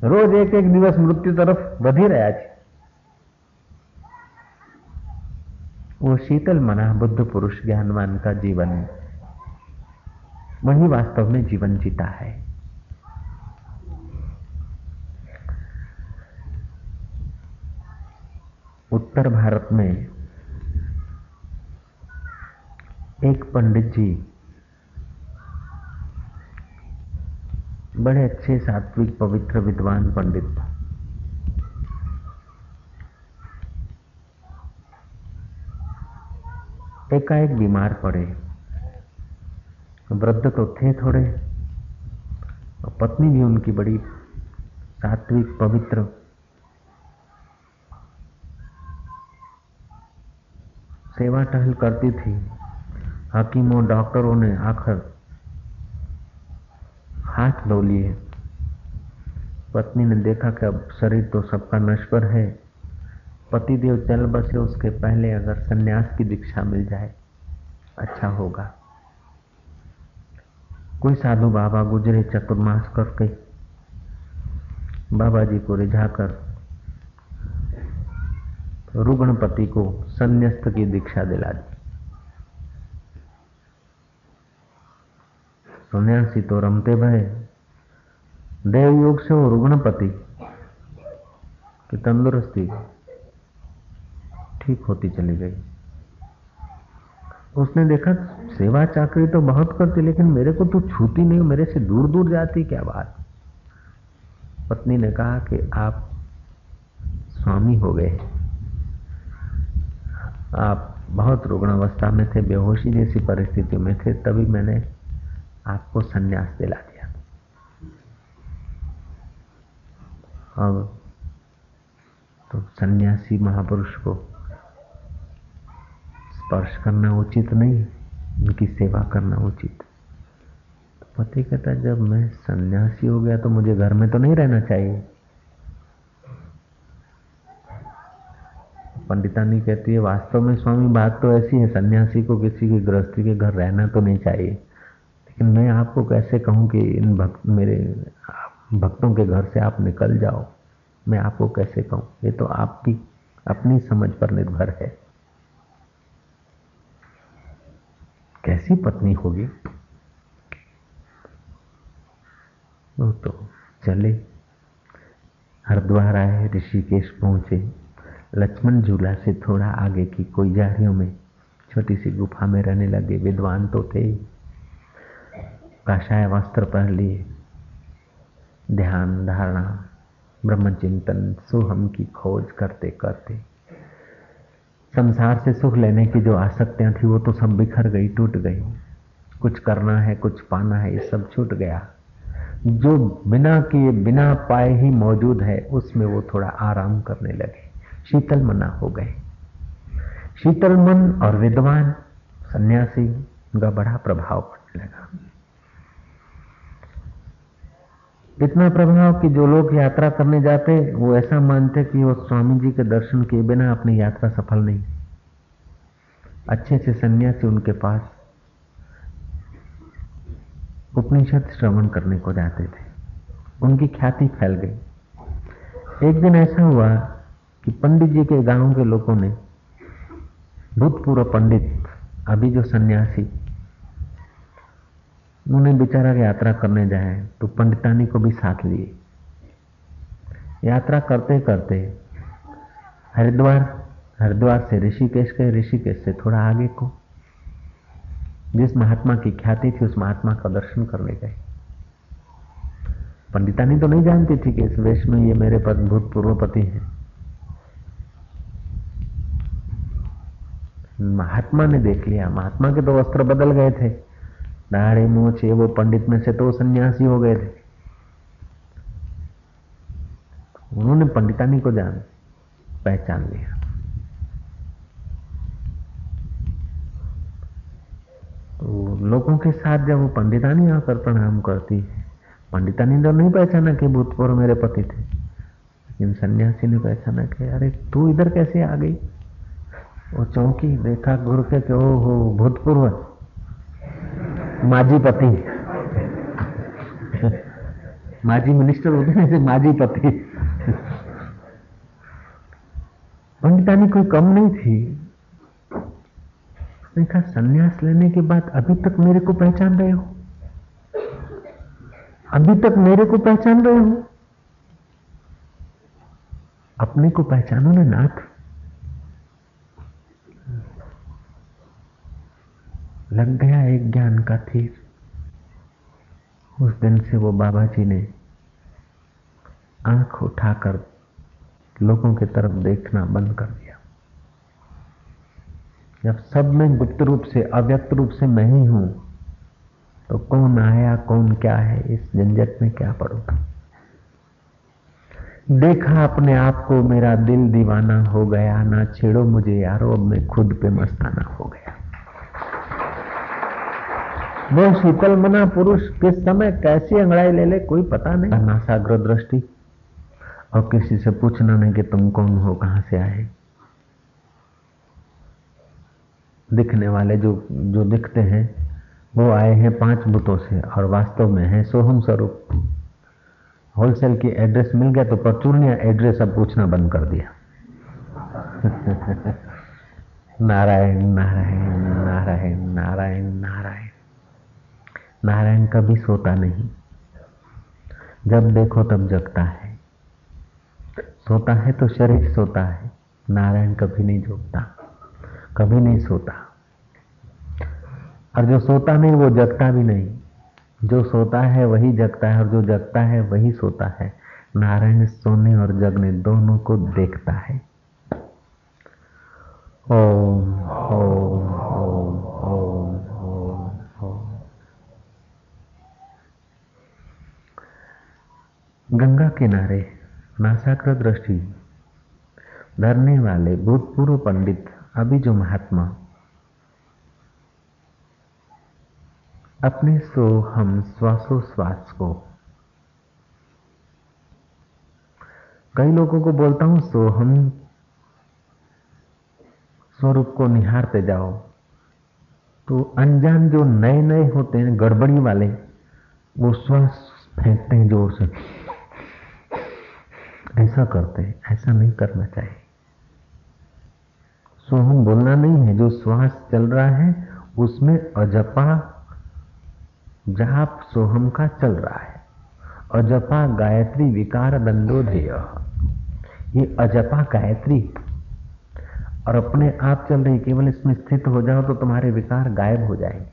રોજ એક એક દિવસ મૃત્યુ તરફ વધી રહ્યા છે वो शीतल मना बुद्ध पुरुष ज्ञानवान का जीवन वही वास्तव में जीवन जीता है। उत्तर भारत में एक पंडित जी बड़े अच्छे सात्विक, पवित्र, विद्वान पंडित था। एकाएक बीमार पड़े। वृद्ध तो थे थोड़े। और पत्नी भी उनकी बड़ी सात्विक, पवित्र। सेवा टहल करती थी। हकीमों, डॉक्टरों ने आखिर हाथ धो लिए। पत्नी ने देखा कि अब शरीर तो सबका नश्वर है। पतिदेव चल बसे, उसके पहले अगर सन्यास की दीक्षा मिल जाए अच्छा होगा। कोई साधु बाबा गुजरे चतुर्मास करके बाबा जी को रिझाकर रुग्ण पति को संन्यास्त की दीक्षा दिला दी। सन्यासी तो रमते भय। देवयोग से वो रुग्णपति की तंदुरुस्ती ठीक होती चली गई। उसने देखा, सेवा चाकरी तो बहुत करती, लेकिन मेरे को तो छूती नहीं, मेरे से दूर दूर जाती, क्या बात? पत्नी ने कहा कि आप स्वामी हो गए। आप बहुत रुग्ण अवस्था में थे, बेहोशी जैसी परिस्थिति में थे, तभी मैंने आपको संन्यास दिला दिया। अब तो सन्यासी महापुरुष को स्पर्श करना उचित नहीं, उनकी सेवा करना उचित। तो पति कहता, जब मैं सन्यासी हो गया तो मुझे घर में तो नहीं रहना चाहिए। पंडितानी कहती है, वास्तव में स्वामी, बात तो ऐसी है, सन्यासी को किसी की गृहस्थी के घर रहना तो नहीं चाहिए। लेकिन मैं आपको कैसे कहूँ कि इन भक्त, मेरे भक्तों के घर से आप निकल जाओ? मैं आपको कैसे कहूँ? ये तो आपकी, अपनी समझ पर निर्भर है। कैसी पत्नी होगी? वो तो चले। हरिद्वार आए, ऋषिकेश पहुँचे। लक्ष्मण झूला से थोड़ा आगे की कोई झाड़ियों में छोटी सी गुफा में रहने लगे। विद्वान तो थे। काशाय वस्त्र पहन लिए। ध्यान, धारणा ब्रह्म चिंतन सुहम की खोज करते करते संसार से सुख लेने की जो आसक्तियाँ थी, वो तो सब बिखर गई, टूट गई। कुछ करना है, कुछ पाना है, ये सब छूट गया। जो बिना किए, बिना पाए ही मौजूद है, उसमें वो थोड़ा आराम करने लगे। शीतल मना हो गए। शीतल मन और विद्वान सन्यासी का बड़ा प्रभाव पड़ने लगा। इतना प्रभाव कि जो लोग यात्रा करने जाते, वो ऐसा मानते कि वो स्वामी जी के दर्शन किए बिना अपनी यात्रा सफल नहीं। अच्छे से सन्यासी उनके पास उपनिषद श्रवण करने को जाते थे। उनकी ख्याति फैल गई। एक दिन ऐसा हुआ कि पंडित जी के गाँव के लोगों ने भूतपूर्व पंडित, अभी जो सन्यासी उन्हें बेचारा यात्रा करने जाए तो पंडितानी को भी साथ लिए। यात्रा करते करते हरिद्वार हरिद्वार से ऋषिकेश गए। ऋषिकेश से थोड़ा आगे को, जिस महात्मा की ख्याति थी, उस महात्मा का दर्शन करने गए। पंडितानी तो नहीं जानती थी कि इस वेश में ये मेरे पद भूतपूर्व पति हैं। महात्मा ने देख लिया। महात्मा के तो वस्त्र बदल गए थे। दाढ़े मोचे वो पंडित में से तो सन्यासी हो गए थे। उन्होंने पंडितानी को जान, पहचान लिया। तो लोगों के साथ जब वो पंडितानी आकर प्रणाम करती है पंडितानी तो नहीं पहचाना कि भूतपूर्व मेरे पति थे, लेकिन सन्यासी ने पहचाना कि, अरे, तू इधर कैसे आ गई? वो चौंकी, देखा गुरु के ओ हो भूतपूर्व। माजी पति। माजी मिनिस्टर होते हैं माजी पति। पंडितानी कोई कम नहीं थी। उसने कहा, संन्यास लेने के बाद अभी तक मेरे को पहचान रहे हो? अभी तक मेरे को पहचान रहे हो? अपने को पहचानो ना, नाथ। लग गया एक ज्ञान का तीर उस दिन से वो बाबा जी ने आँख उठाकर लोगों की तरफ़ देखना बंद कर दिया। जब सब में गुप्त रूप से, अव्यक्त रूप से मैं ही हूँ तो कौन आया, कौन क्या है, इस झंझट में क्या पड़ूँगा? देखा अपने आप को मेरा दिल दीवाना हो गया, ना छेड़ो मुझे यारो, अब मैं खुद पे मस्ताना हो गया। वो शीतल मना पुरुष किस समय कैसी अंगड़ाई ले ले, कोई पता नहीं। नासाग्र दृष्टि। और किसी से पूछना नहीं कि तुम कौन हो, कहाँ से आए। दिखने वाले जो जो दिखते हैं, वो आए हैं पाँच बुतों से और वास्तव में है सोहम स्वरूप। होलसेल की एड्रेस मिल गया तो परचूर्णिया एड्रेस अब पूछना बंद कर दिया। (laughs) नारायण नारायण नारायण नारायण नारायण। नारायण कभी सोता नहीं। जब देखो तब जगता है। सोता है तो शरीर सोता है। नारायण कभी नहीं जोगता। कभी नहीं सोता। और जो सोता नहीं, वो जगता भी नहीं। जो सोता है, वही जगता है, और जो जगता है, वही सोता है। नारायण सोने और जगने दोनों को देखता है। ओम ओम ओम ओम ओम ओम गंगा किनारे नासाग्र दृष्टि धरने वाले भूतपूर्व पंडित अभी जो महात्मा। अपने सो हम श्वासोश्वास को। कई लोगों को बोलता हूँ सो हम स्वरूप को निहारते जाओ। तो अनजान जो नए नए होते हैं, गड़बड़ी वाले, वो श्वास फेंकते हैं ज़ोर से। ऐसा करते हैं, ऐसा नहीं करना चाहिए। सोहम बोलना नहीं है, जो श्वास चल रहा है, उसमें अजपा जाप सोहम का चल रहा है। अजपा गायत्री विकार दंडोधेय। ये अजपा गायत्री। और अपने आप चल रही केवल इसमें स्थित हो जाओ तो तुम्हारे विकार गायब हो जाएँगे।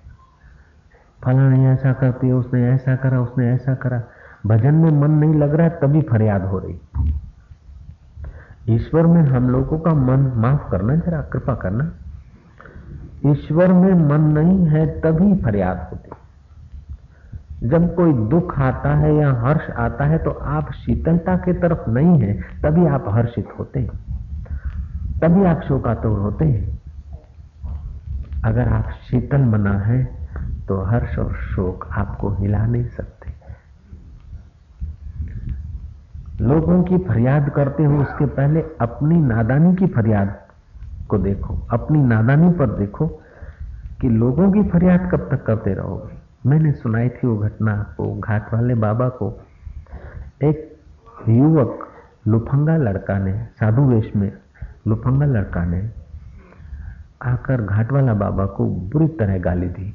फला ने ऐसा करती है, उसने ऐसा करा, उसने ऐसा करा। भजन में मन नहीं लग रहा, तभी फरियाद हो रही। ईश्वर में हम लोगों का मन माफ़ करना, जरा कृपा करना। ईश्वर में मन नहीं है, तभी फरियाद होती। जब कोई दुख आता है या हर्ष आता है तो आप शीतलता के तरफ़ नहीं है, तभी आप हर्षित होते हैं। तभी आप शोकातुर होते हैं। अगर आप शीतल मना है तो हर्ष और शोक आपको हिला नहीं सकते। लोगों की फरियाद करते हो, उसके पहले अपनी नादानी की फरियाद को देखो, अपनी नादानी पर देखो कि लोगों की फरियाद कब तक करते रहोगे। मैंने सुनाई थी वो घटना को घाट वाले बाबा को। एक युवक लुफंगा लड़का ने, साधु वेश में लुफंगा लड़का ने आकर घाट वाला बाबा को बुरी तरह गाली दी।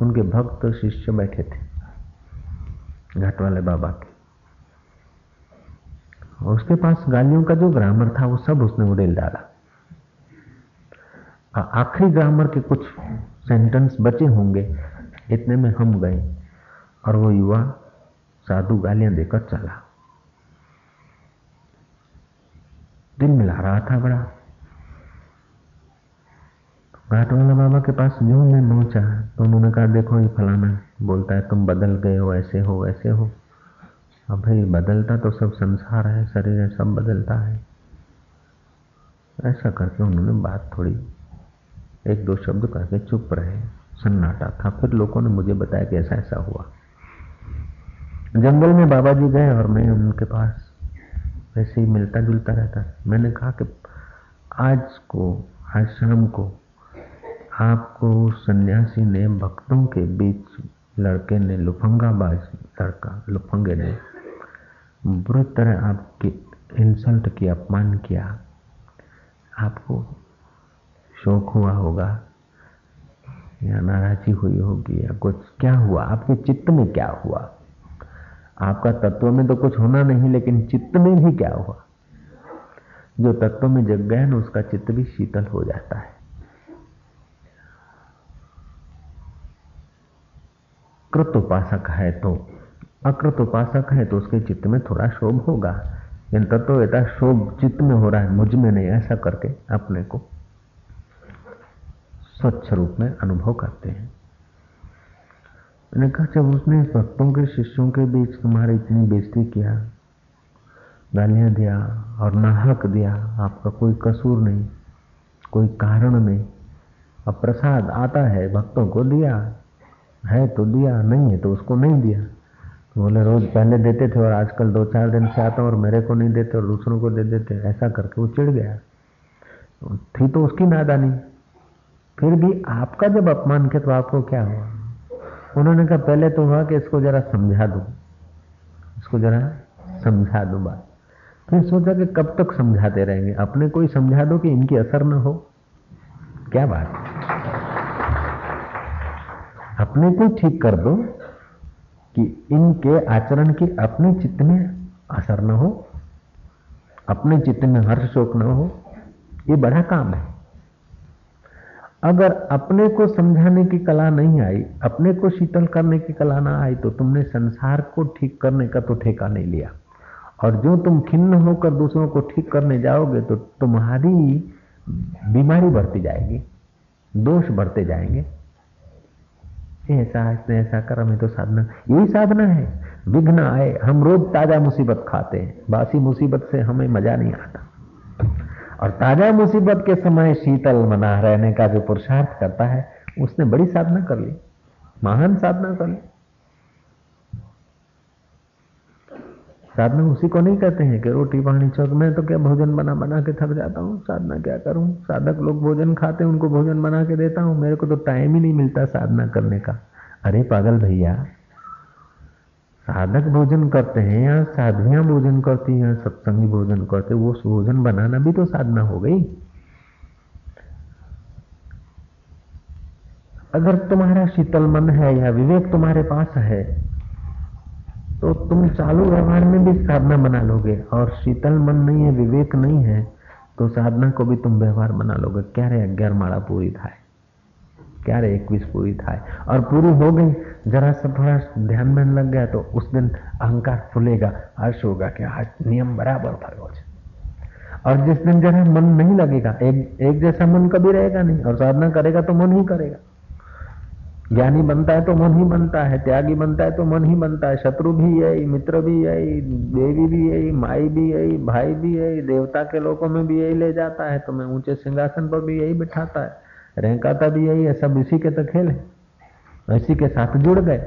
उनके भक्त शिष्य बैठे थे घाट वाले बाबा के। उसके पास गालियों का जो ग्रामर था, वो सब उसने उड़ेल डाला। आखिरी ग्रामर के कुछ सेंटेंस बचे होंगे, इतने में हम गए और वो युवा साधु गालियाँ देकर चला। दिल मिला रहा था बड़ा। घाट वाला बाबा के पास जो मैं पहुँचा तो उन्होंने कहा, देखो ये फलाना बोलता है, तुम बदल गए हो, ऐसे हो वैसे हो। अब भाई, बदलता तो सब संसार है, शरीर है, सब बदलता है। ऐसा करके उन्होंने बात थोड़ी, एक दो शब्द करके चुप रहे। सन्नाटा था। फिर लोगों ने मुझे बताया कि ऐसा ऐसा हुआ। जंगल में बाबा जी गए और मैं उनके पास वैसे ही मिलता जुलता रहता। मैंने कहा कि आज को, आज शाम को आपको सन्यासी ने, भक्तों के बीच लड़के ने, लुफंगाबाज लड़का, लुफंगे ने बुरी तरह आपकी इंसल्ट की, अपमान किया, आपको शौक हुआ होगा या नाराजी हुई होगी या कुछ, क्या हुआ? आपके चित्त में क्या हुआ? आपका तत्व में तो कुछ होना नहीं, लेकिन चित्त में भी क्या हुआ? जो तत्व में जग गया ना, उसका चित्त भी शीतल हो जाता है। कृत उपासक है तो अकृत उपासक है तो उसके चित्त में थोड़ा शोभ होगा। इन तत्व तो शोभ चित्त में हो रहा है, मुझमें नहीं, ऐसा करके अपने को स्वच्छ रूप में अनुभव करते हैं। मैंने कहा, जब उसने भक्तों के शिष्यों के बीच तुम्हारी इतनी बेइज्जती किया, गालियाँ दिया और नाहक दिया, आपका कोई कसूर नहीं, कोई कारण नहीं, अब प्रसाद आता है, भक्तों को दिया, है तो दिया, नहीं है तो उसको नहीं दिया। बोले, रोज पहले देते थे और आजकल दो चार दिन से आता और मेरे को नहीं देते और दूसरों को दे देते ऐसा करके वो चिढ़ गया। थी तो उसकी नादानी। फिर भी आपका जब अपमान किया तो आपको क्या हुआ? उन्होंने कहा, पहले तो हुआ कि इसको जरा समझा दो। इसको जरा समझा दो बात। फिर सोचा कि कब तक समझाते रहेंगे? अपने कोई समझा दो कि इनकी असर ना हो। क्या बात? अपने को ठीक कर दो। कि इनके आचरण की अपने चित्त में असर न हो, अपने चित्त में हर्ष शोक न हो, ये बड़ा काम है। अगर अपने को समझाने की कला नहीं आई, अपने को शीतल करने की कला ना आई तो तुमने संसार को ठीक करने का तो ठेका नहीं लिया। और जो तुम खिन्न होकर दूसरों को ठीक करने जाओगे तो तुम्हारी बीमारी बढ़ती जाएगी, दोष बढ़ते जाएँगे। ऐसा इसने ऐसा कर हमें तो साधना। यही साधना है। विघ्न आए, हम रोज ताज़ा मुसीबत खाते हैं। बासी मुसीबत से हमें मज़ा नहीं आता। और ताज़ा मुसीबत के समय शीतल मना रहने का जो पुरुषार्थ करता है, उसने बड़ी साधना कर ली। महान साधना कर ली। साधना उसी को नहीं कहते हैं कि रोटी पानी चौक में तो क्या भोजन बना बना के थक जाता हूँ? साधना क्या करूँ? साधक लोग भोजन खाते हैं, उनको भोजन बना के देता हूँ। मेरे को तो टाइम ही नहीं मिलता साधना करने का। अरे पागल भैया, साधक भोजन करते हैं या साधवियाँ भोजन करती हैं, सत्संगी भोजन करते वो भोजन बनाना भी तो साधना हो गई। अगर तुम्हारा शीतल मन है या विवेक तुम्हारे पास है तो तुम चालू व्यवहार में भी साधना बना लोगे और शीतल मन नहीं है, विवेक नहीं है तो साधना को भी तुम व्यवहार बना लोगे। क्या रे, अग्यार माला पूरी था क्या रे, इक्कीस पूरी था और पूरी हो गई, जरा सा थोड़ा ध्यान में लग गया तो उस दिन अहंकार फूलेगा, हर्ष होगा कि आज नियम बराबर था और जिस दिन जरा मन नहीं लगेगा, एक एक जैसा मन कभी रहेगा नहीं, और साधना करेगा तो मन ही करेगा। ज्ञानी बनता है तो मन ही बनता है, त्यागी बनता है तो मन ही बनता है, शत्रु भी यही मित्र भी यही देवी भी यही माई भी यही भाई भी यही देवता के लोगों में भी यही ले जाता है तो मैं ऊँचे सिंहासन पर भी यही बिठाता है रहकाता भी यही है, सब इसी के तो खेल है, इसी के साथ जुड़ गए।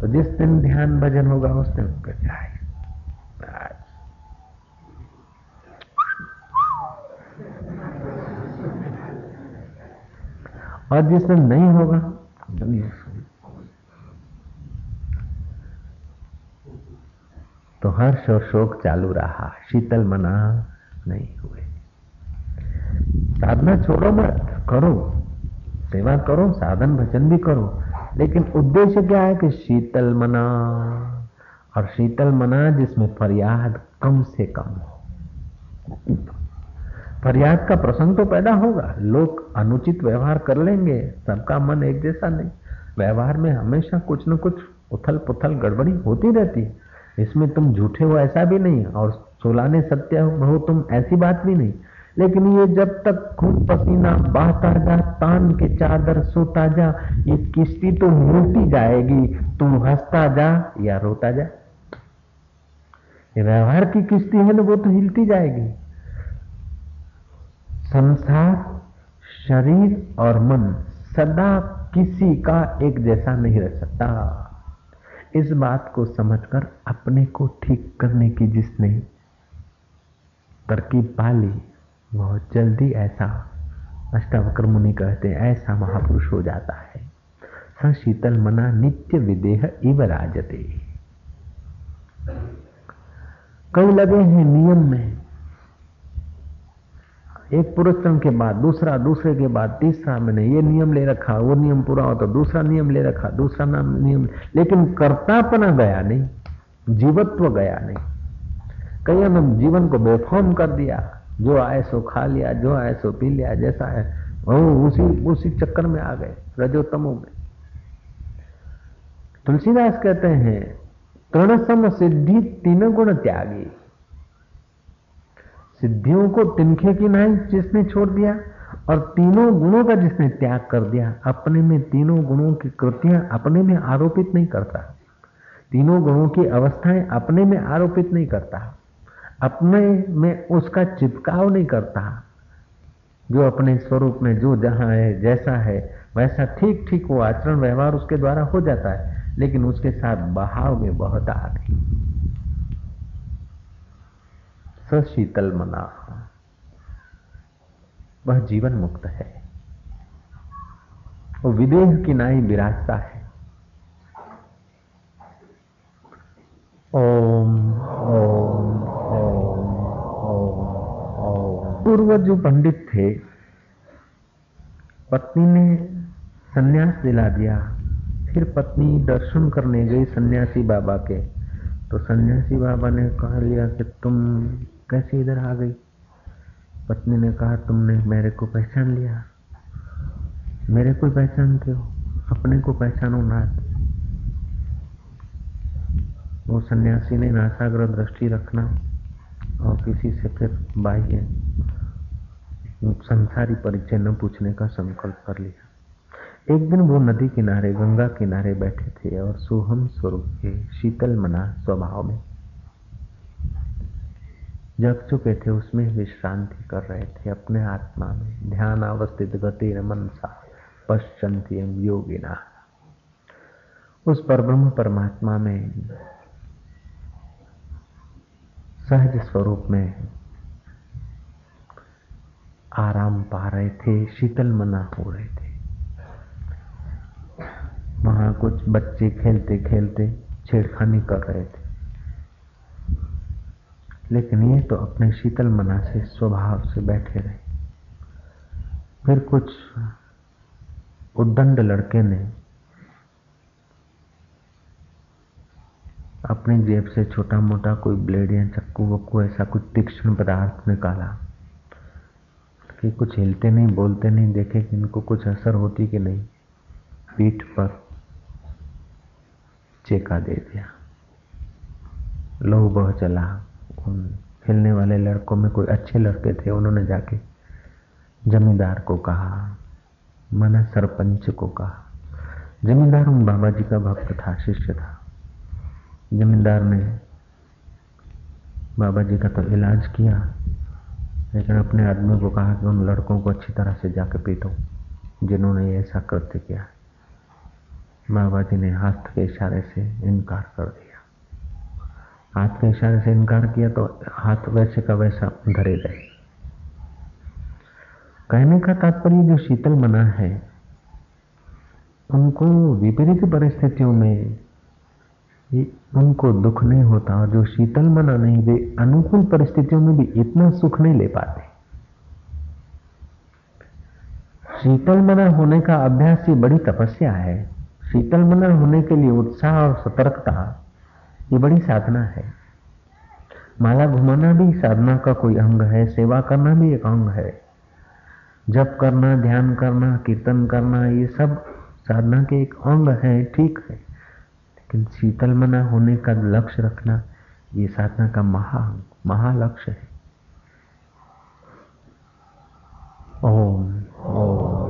तो जिस दिन ध्यान भजन होगा, उस दिन जाए। और जिस दिन नहीं होगा तो हर्ष और शोक चालू रहा, शीतल मना नहीं हुए। साधना छोड़ो मत, करो। सेवा करो, साधन भजन भी करो। लेकिन उद्देश्य क्या है कि शीतल मना, और शीतल मना जिसमें फरियाद कम से कम हो। फरियाद का प्रसंग तो पैदा होगा। लोग अनुचित व्यवहार कर लेंगे, सबका मन एक जैसा नहीं। व्यवहार में हमेशा कुछ न कुछ उथल पुथल गड़बड़ी होती रहती है। इसमें तुम झूठे हो ऐसा भी नहीं, और सोलाने सत्य हो तुम ऐसी बात भी नहीं। लेकिन ये जब तक खून पसीना बहता जा, तान के चादर सोता जा, ये किश्ती तो हिलती जाएगी। तुम हंसता जा या रोता जा। ये व्यवहार की किश्ती है ना, वो तो हिलती जाएगी। संसार शरीर और मन सदा किसी का एक जैसा नहीं रह सकता। इस बात को समझकर अपने को ठीक करने की जिसने तरकीब पाली बहुत जल्दी ऐसा अष्टावक्र मुनि कहते हैं, ऐसा महापुरुष हो जाता है। स शीतल मना नित्य विदेह इव राजते। कई लगे हैं नियम में एक पुरस्कार के बाद, दूसरा, दूसरे के बाद, तीसरा मैंने ये नियम ले रखा, वो नियम पूरा हो तो दूसरा नियम ले रखा, दूसरा नाम नियम। लेकिन कर्तापना गया नहीं, जीवत्व गया नहीं। कई हम जीवन को बेफॉर्म कर दिया, जो आए सो खा लिया, जो आए सो पी लिया, जैसा है वो उसी उसी चक्कर में आ गए, रजोतमो में। तुलसीदास कहते हैं, तृणसम सिद्धि तीन गुण त्यागी। सिद्धियों को तिनखे की नाई जिसने छोड़ दिया और तीनों गुणों का जिसने त्याग कर दिया, अपने में तीनों गुणों की कृतियाँ अपने में आरोपित नहीं करता। तीनों गुणों की अवस्थाएँ अपने में आरोपित नहीं करता। अपने में उसका चिपकाव नहीं करता। जो अपने स्वरूप में जो जहाँ है, जैसा है, वैसा ठीक ठीक वो आचरण व्यवहार उसके द्वारा हो जाता है, लेकिन उसके साथ बहाव में बहुत आ गई सशीतल मना वह जीवन मुक्त है। वो विदेह की नाई विराजता है। ओम ओम ओम ओम। ओम पूर्व जो पंडित थे। पत्नी ने सन्यास दिला दिया। फिर पत्नी दर्शन करने गई सन्यासी बाबा के। तो सन्यासी बाबा ने कह लिया कि तुम कैसे इधर आ गई? पत्नी ने कहा, तुमने मेरे को पहचान लिया। मेरे को पहचानते हो। अपने को पहचानो नाथ। वो सन्यासी ने नासाग्र दृष्टि रखना और किसी से फिर बाह्य संसारी परिचय न पूछने का संकल्प कर लिया। एक दिन वो नदी किनारे, गंगा किनारे बैठे थे और सोहम स्वरूप के शीतल मना स्वभाव में जग चुके थे, उसमें विश्रांति कर रहे थे अपने आत्मा में। ध्यान अवस्थित गति मनसा पश्चंती योगिना। उस पर ब्रह्म परमात्मा में सहज स्वरूप में आराम पा रहे थे, शीतल मना हो रहे थे। वहाँ कुछ बच्चे खेलते खेलते छेड़खानी कर रहे थे। लेकिन ये तो अपने शीतल मना से, स्वभाव से बैठे रहे। फिर कुछ उद्दंड लड़के ने अपनी जेब से छोटा मोटा कोई ब्लेड या चक्कू वक्कू ऐसा कुछ तीक्ष्ण पदार्थ निकाला। कि कुछ हिलते नहीं, बोलते नहीं, देखे कि इनको कुछ असर होती कि नहीं, पीठ पर चेका दे दिया। लोह बह चला। खेलने वाले लड़कों में कोई अच्छे लड़के थे, उन्होंने जाके जमींदार को कहा, मना सरपंच को कहा। जमींदार उन बाबा जी का भक्त था, शिष्य था। जमींदार ने बाबा जी का तो इलाज किया, लेकिन अपने आदमी को कहा कि उन लड़कों को अच्छी तरह से जाके पीटो, जिन्होंने ऐसा कृत्य किया। बाबा जी ने हाथ के इशारे से इनकार कर दिया। हाथ के इशारे से इनकार किया तो हाथ वैसे का वैसा धरे गए कहने का तात्पर्य जो शीतल मना है, उनको विपरीत परिस्थितियों में उनको दुख नहीं होता और जो शीतल मना नहीं, वे अनुकूल परिस्थितियों में भी इतना सुख नहीं ले पाते। शीतल मना होने का अभ्यास ये बड़ी तपस्या है। शीतल मना होने के लिए उत्साह और सतर्कता ये बड़ी साधना है। माला घुमाना भी साधना का कोई अंग है, सेवा करना भी एक अंग है। जप करना, ध्यान करना, कीर्तन करना, ये सब साधना के एक अंग है, ठीक है। लेकिन शीतल मना होने का लक्ष्य रखना, ये साधना का महा महालक्ष्य है। ओम ओम।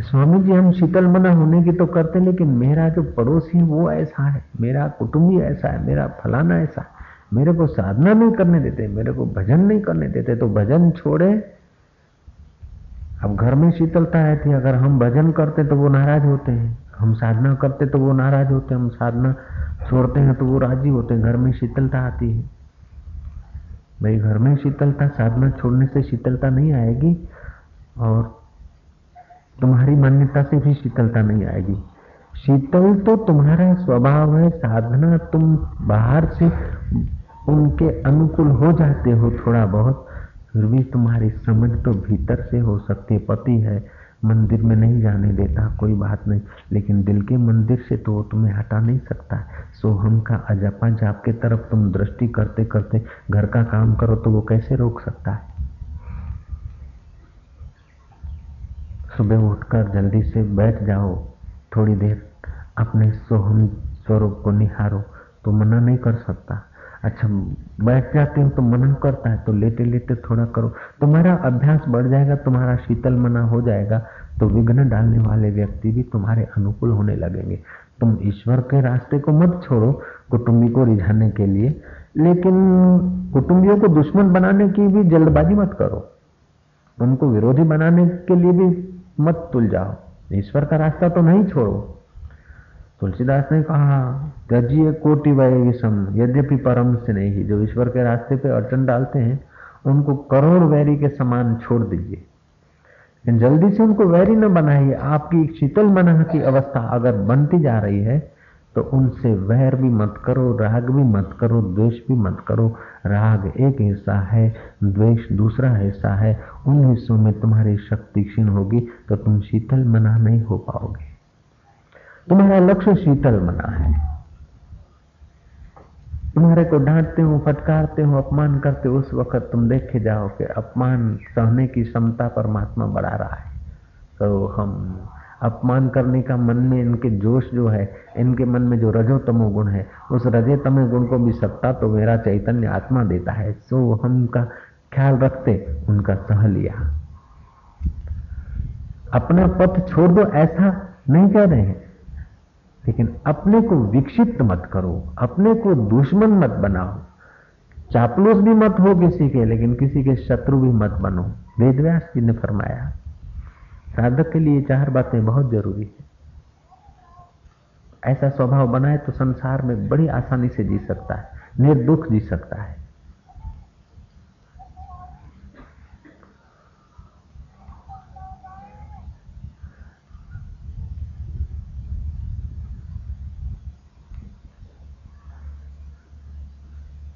कि स्वामी जी हम शीतल मना होने की तो करते लेकिन मेरा जो पड़ोसी वो ऐसा है। मेरा कुटुंबी ऐसा है, मेरा फलाना ऐसा है। मेरे को साधना नहीं करने देते, मेरे को भजन नहीं करने देते तो भजन छोड़े। अब घर में शीतलता थी, अगर हम भजन करते तो वो नाराज़ होते हैं। हम साधना करते तो वो नाराज़ होते हैं। हम साधना छोड़ते हैं तो वो राज़ी होते हैं। घर में शीतलता आती है। भाई, घर में शीतलता, साधना छोड़ने से शीतलता नहीं आएगी। और तुम्हारी मान्यता से भी शीतलता नहीं आएगी। शीतल तो तुम्हारा स्वभाव है, साधना तुम बाहर से उनके अनुकूल हो जाते हो थोड़ा बहुत, फिर भी तुम्हारी समझ तो भीतर से हो सकती है, पति है। मंदिर में नहीं जाने देता, कोई बात नहीं, लेकिन दिल के मंदिर से तो वो तुम्हें हटा नहीं सकता। सोहम का अजपा जाप के तरफ़ तुम दृष्टि करते करते घर का काम करो तो वो कैसे रोक सकता है? सुबह उठकर जल्दी से बैठ जाओ। थोड़ी देर अपने सोहम स्वरूप को निहारो तो मना नहीं कर सकता। अच्छा बैठ जाते हो तो मनन करता है तो लेटे लेटे थोड़ा करो। तुम्हारा अभ्यास बढ़ जाएगा, तुम्हारा शीतल मना हो जाएगा तो विघ्न डालने वाले व्यक्ति भी तुम्हारे अनुकूल होने लगेंगे। तुम ईश्वर के रास्ते को मत छोड़ो कुटुंबी को रिझाने के लिए, लेकिन कुटुंबियों को दुश्मन बनाने की भी जल्दबाजी मत करो। उनको विरोधी बनाने के लिए भी मत तुल जाओ ईश्वर का रास्ता तो नहीं छोड़ो। तुलसीदास ने कहा गजिए कोटि विषम यद्यपि परम से नहीं जो ईश्वर के रास्ते पे अड़चन डालते हैं, उनको करोड़ वैरी के समान छोड़ दीजिए। जल्दी से उनको वैरी न बनाइए। आपकी शीतल मन की अवस्था अगर बनती जा रही है तो उनसे वैर भी मत करो, राग भी मत करो, द्वेष भी मत करो। राग एक हिस्सा है, द्वेष दूसरा हिस्सा है। उन हिस्सों में तुम्हारी शक्ति क्षीण होगी तो तुम शीतल मना नहीं हो पाओगे। तुम्हारा लक्ष्य शीतल मना है। तुम्हारे को डांटते हो, फटकारते हो, अपमान करते हो, उस वक्त तुम देखे जाओ कि अपमान सहने की क्षमता परमात्मा बढ़ा रहा है। तो हम अपमान करने का मन में इनके जोश जो है, इनके मन में जो रजोतमो गुण है, उस रजतमो गुण को भी सत्ता तो मेरा चैतन्य आत्मा देता है। सो हम का ख्याल रखते, उनका सह लिया। अपना पथ छोड़ दो, ऐसा नहीं कह रहे हैं। लेकिन अपने को विक्षिप्त मत करो, अपने को दुश्मन मत बनाओ। चापलूस भी मत हो किसी के, लेकिन किसी के शत्रु भी मत बनो। वेदव्यास जी ने फरमाया साधक के लिए चार बातें बहुत ज़रूरी है। ऐसा स्वभाव बनाए तो संसार में बड़ी आसानी से जी सकता है, निर्दुख जी सकता है।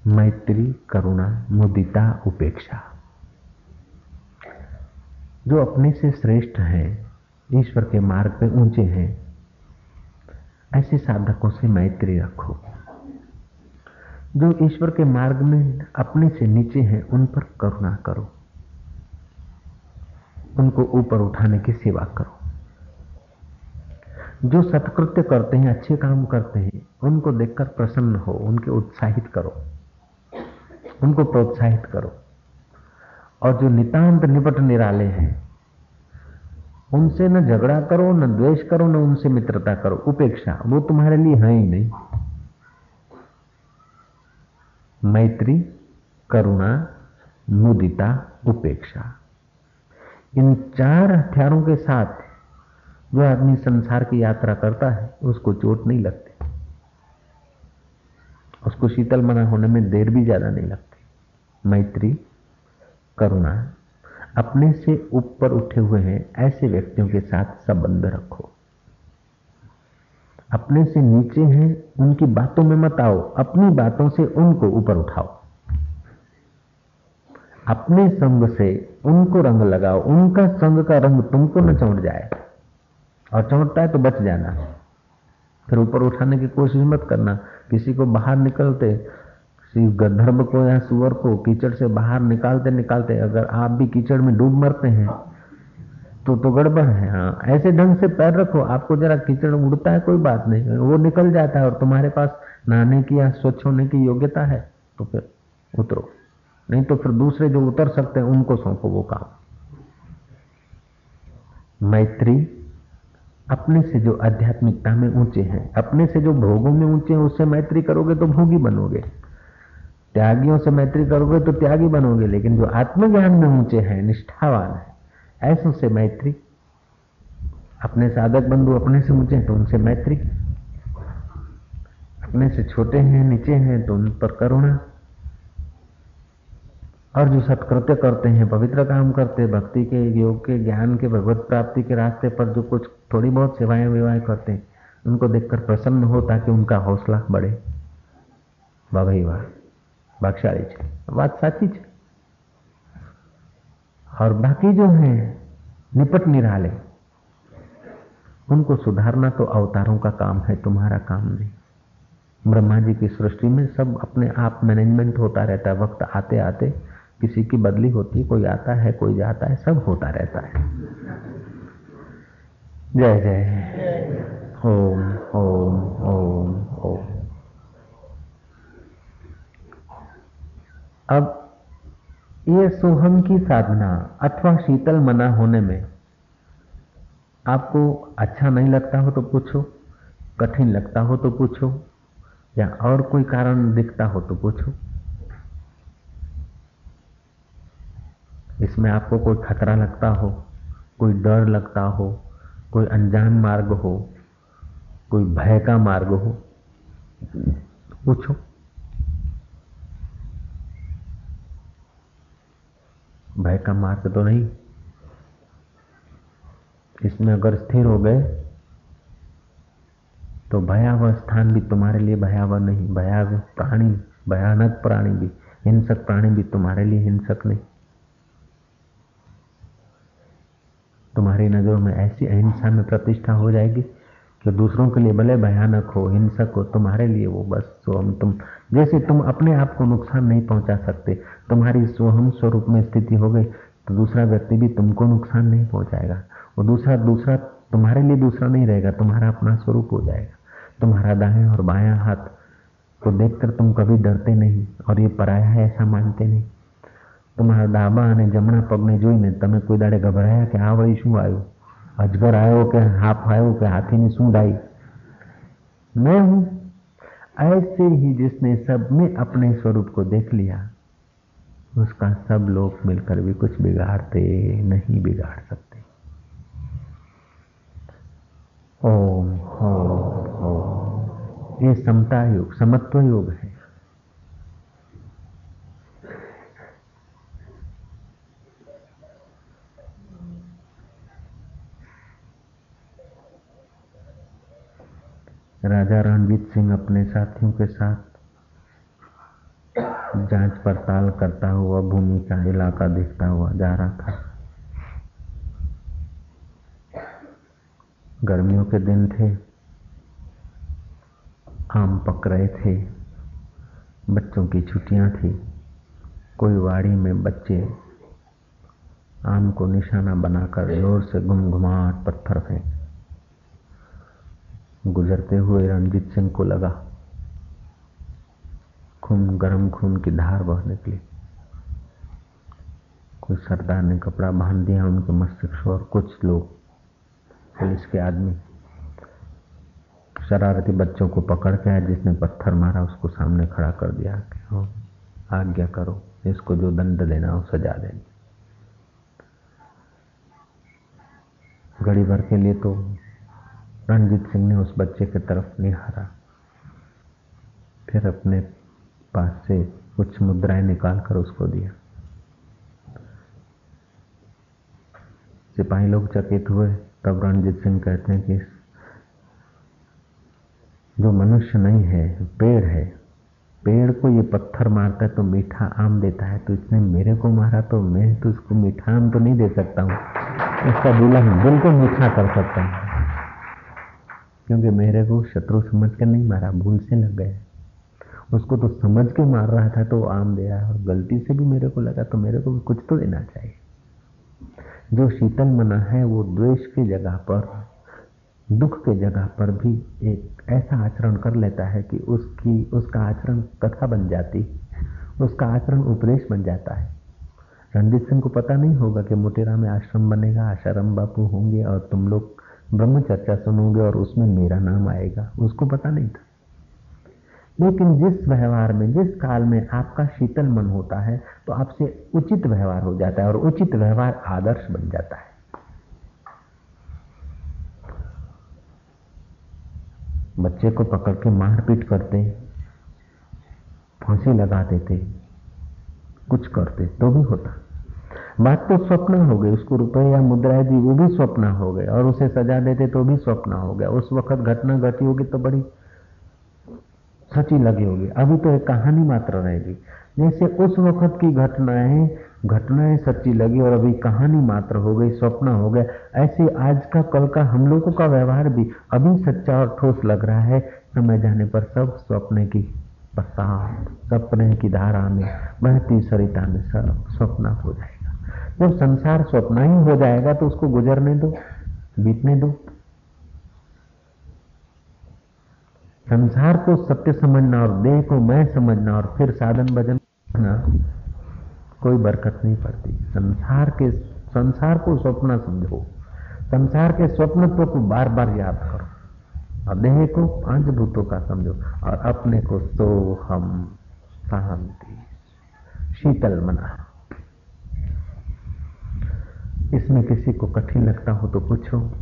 मैत्री, करुणा, मुदिता, उपेक्षा। जो अपने से श्रेष्ठ हैं, ईश्वर के मार्ग पे ऊँचे हैं, ऐसे साधकों से मैत्री रखो। जो ईश्वर के मार्ग में अपने से नीचे हैं, उन पर करुणा करो। उनको ऊपर उठाने की सेवा करो। जो सत्कृत्य करते हैं, अच्छे काम करते हैं, उनको देखकर प्रसन्न हो, उनके उत्साहित करो। उनको प्रोत्साहित करो। और जो नितांत निपट निराले हैं, उनसे न झगड़ा करो, न द्वेष करो, न उनसे मित्रता करो। उपेक्षा, वो तुम्हारे लिए है ही नहीं। मैत्री, करुणा, मुदिता, उपेक्षा। इन चार हथियारों के साथ जो आदमी संसार की यात्रा करता है, उसको चोट नहीं लगती। उसको शीतल मना होने में देर भी ज़्यादा नहीं लगती। मैत्री करुणा, अपने से ऊपर उठे हुए हैं, ऐसे व्यक्तियों के साथ संबंध रखो। अपने से नीचे हैं, उनकी बातों में मत आओ, अपनी बातों से उनको ऊपर उठाओ। अपने संग से उनको रंग लगाओ, उनका संग का रंग तुमको न चौंट जाए। और चौंटता है तो बच जाना। फिर ऊपर उठाने की कोशिश मत करना, किसी को बाहर निकलते गंधर्व को या सुअर को कीचड़ से बाहर निकालते निकालते अगर आप भी कीचड़ में डूब मरते हैं तो तो गड़बड़ है हाँ। ऐसे ढंग से पैर रखो, आपको जरा कीचड़ उड़ता है, कोई बात नहीं। वो निकल जाता है और तुम्हारे पास नहाने की या स्वच्छ होने की योग्यता है तो फिर उतरो। नहीं तो फिर दूसरे जो उतर सकते हैं, उनको सौंपो वो काम। मैत्री अपने से जो आध्यात्मिकता में ऊँचे हैं, अपने से जो भोगों में ऊँचे हैं, उससे मैत्री करोगे तो भोगी बनोगे। त्यागियों से मैत्री करोगे तो त्यागी बनोगे, लेकिन जो आत्मज्ञान में ऊँचे हैं, निष्ठावान है, ऐसों से मैत्री। अपने साधक बंधु अपने से ऊँचे हैं तो उनसे मैत्री। अपने से छोटे हैं, नीचे हैं तो उन पर करुणा। और जो सत्कृत्य करते हैं, पवित्र काम करते हैं, भक्ति के, योग के, ज्ञान के, भगवत प्राप्ति के रास्ते पर जो कुछ थोड़ी बहुत सेवाएँ विवाहें करते हैं, उनको देखकर प्रसन्न हो ताकि उनका हौसला बढ़े। वाह भाई, वाह। ભાગશાળી છે વાત સાચી છે और बाकी जो हैं निपट निराले उनको सुधारना तो अवतारों का काम है तुम्हारा काम नहीं ब्रह्मा जी की सृष्टि में सब अपने आप मैनेजमेंट होता रहता है वक्त आते आते किसी की बदली होती कोई आता है कोई जाता है सब होता रहता है जय जय ओम ओम ओम ओम अब ये सोहम की साधना अथवा शीतल मना होने में आपको अच्छा नहीं लगता हो तो पूछो, कठिन लगता हो तो पूछो, या और कोई कारण दिखता हो तो पूछो। इसमें आपको कोई खतरा लगता हो, कोई डर लगता हो, कोई अनजान मार्ग हो, कोई भय का मार्ग हो, पूछो। भय का मार्ग तो नहीं। इसमें अगर स्थिर हो गए तो भयावह स्थान भी तुम्हारे लिए भयावह नहीं, भयावह प्राणी, भयानक प्राणी भी, हिंसक प्राणी भी तुम्हारे लिए हिंसक नहीं। तुम्हारी नज़रों में ऐसी अहिंसा में प्रतिष्ठा हो जाएगी कि दूसरों के लिए भले भयानक हो, हिंसक हो, तुम्हारे लिए वो बस सोहम तुम, जैसे तुम अपने आप को नुकसान नहीं पहुँचा सकते तुम्हारी सोहम स्वरूप में स्थिति हो गई तो दूसरा व्यक्ति भी तुमको नुकसान नहीं पहुंचाएगा वो दूसरा दूसरा तुम्हारे लिए दूसरा नहीं रहेगा तुम्हारा अपना स्वरूप हो जाएगा तुम्हारा दाएं और बायां हाथ को देखकर तुम कभी डरते नहीं और ये पराया है ऐसा मानते नहीं તમારા ડાબા અને જમણા પગને જોઈને તમે કોઈ દાડે ગભરાયા કે આ વળી શું આવ્યું અજગર આવ્યો કે હાફ આવ્યો કે હાથીની सूंड आई मैं हूं ऐसे ही जिसने सब में अपने स्वरूप को देख लिया उसका सब लोग मिलकर भी कुछ बिगाड़ते नहीं बिगाड़ सकते। ओम ओम ये समता योग, समत्व योग है। राजा रणजीत सिंह अपने साथियों के साथ जाँच पड़ताल करता हुआ भूमि का इलाका देखता हुआ जा रहा था। गर्मियों के दिन थे। आम पक रहे थे। बच्चों की छुट्टियाँ थी। कोई वाड़ी में बच्चे आम को निशाना बनाकर ज़ोर से घुमघुमाहट पत्थर फेंक। गुजरते हुए रणजीत सिंह को लगा खून, गर्म खून की धार बह निकली। कोई सरदार ने कपड़ा बाँध दिया, उनके मस्तिष्क और कुछ लोग, पुलिस के आदमी, शरारती बच्चों को पकड़ के आया जिसने पत्थर मारा, उसको सामने खड़ा कर दिया, कि हो आज्ञा करो, इसको जो दंड देना हो, सजा देना। घड़ी भर के लिए तो रणजीत सिंह ने उस बच्चे की तरफ़ निहारा। फिर अपने पास से कुछ मुद्राएँ निकाल कर उसको दिया। सिपाही लोग चकित हुए, तब रणजीत सिंह कहते हैं कि, जो मनुष्य नहीं है, पेड़ है, पेड़ को ये पत्थर मारता है तो मीठा आम देता है तो इसने मेरे को मारा तो मैं तो इसको मीठा आम तो नहीं दे सकता हूँ। इसका दिल बिल्कुल मीठा कर सकता हूँ। क्योंकि मेरे को शत्रु समझ कर नहीं मारा, भूल से लग गया। उसको तो समझ के मार रहा था तो आम दे रहा और गलती से भी मेरे को लगा तो मेरे को भी कुछ तो देना चाहिए। जो शीतल मना है वो द्वेष की जगह पर, दुख के जगह पर भी एक ऐसा आचरण कर लेता है कि उसकी, उसका आचरण कथा बन जाती, उसका आचरण उपदेश बन जाता है। रणजीत सिंह को पता नहीं होगा कि मोटेरा में आश्रम बनेगा, आश्रम बापू होंगे और तुम लोग ब्रह्मचर्चा सुनोगे और उसमें मेरा नाम आएगा, उसको पता नहीं था। लेकिन जिस व्यवहार में, जिस काल में आपका शीतल मन होता है तो आपसे उचित व्यवहार हो जाता है और उचित व्यवहार आदर्श बन जाता है। बच्चे को पकड़ के मारपीट करते, फांसी लगा देते, कुछ करते तो भी होता। बात तो स्वप्न हो गई, उसको रुपए या मुद्रा दी, वो भी स्वप्न हो गए, और उसे सजा देते तो भी स्वप्न हो गया। उस वक्त घटना घटी होगी तो बड़ी सची लगी होगी। अभी तो एक कहानी मात्र रहेगी जैसे उस वक्त की घटनाएँ घटनाएँ सच्ची लगी और अभी कहानी मात्र हो गई, स्वप्न हो गया। ऐसे आज का, कल का हम लोगों का व्यवहार भी अभी सच्चा और ठोस लग रहा है समय जाने पर सब स्वप्न की बसात, सपने की धारा में बहती सरिता में सब स्वप्न हो जाएगा। जब संसार स्वप्न ही हो जाएगा तो उसको गुजरने दो, बीतने दो। संसार को सत्य समझना और देह को मैं समझना और फिर साधन भजन करना कोई बरकत नहीं पड़ती। संसार के संसार को स्वप्न समझो। संसार के स्वप्नत्व को बार बार याद करो। और देह को पाँच भूतों का समझो और अपने को सो हम शांति। शीतल मना। इसमें किसी को कठिन लगता हो तो पूछो।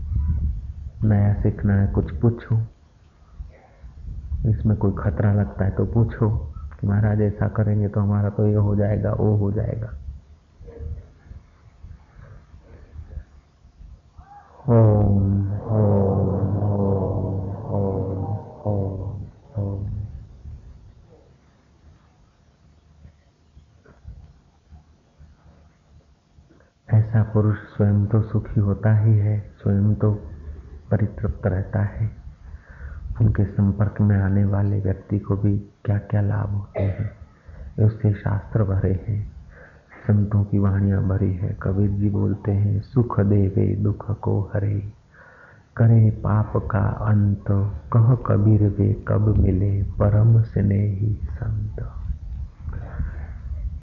नया सीखना है कुछ पूछो। इसमें कोई खतरा लगता है तो पूछो कि महाराज, ऐसा करेंगे तो हमारा तो ये हो जाएगा, वो हो जाएगा। ओम ओम ओम ओम ओम। ऐसा पुरुष स्वयं तो सुखी होता ही है, स्वयं तो परितृप्त रहता है। उनके संपर्क में आने वाले व्यक्ति को भी क्या क्या लाभ होते हैं? उसके शास्त्र भरे हैं। संतों की वाणियाँ भरी है। कबीर जी बोलते हैं, सुख देवे, दुख को हरे। करे पाप का अंत, कह कबीर वे कब मिले? परम स्नेही संत।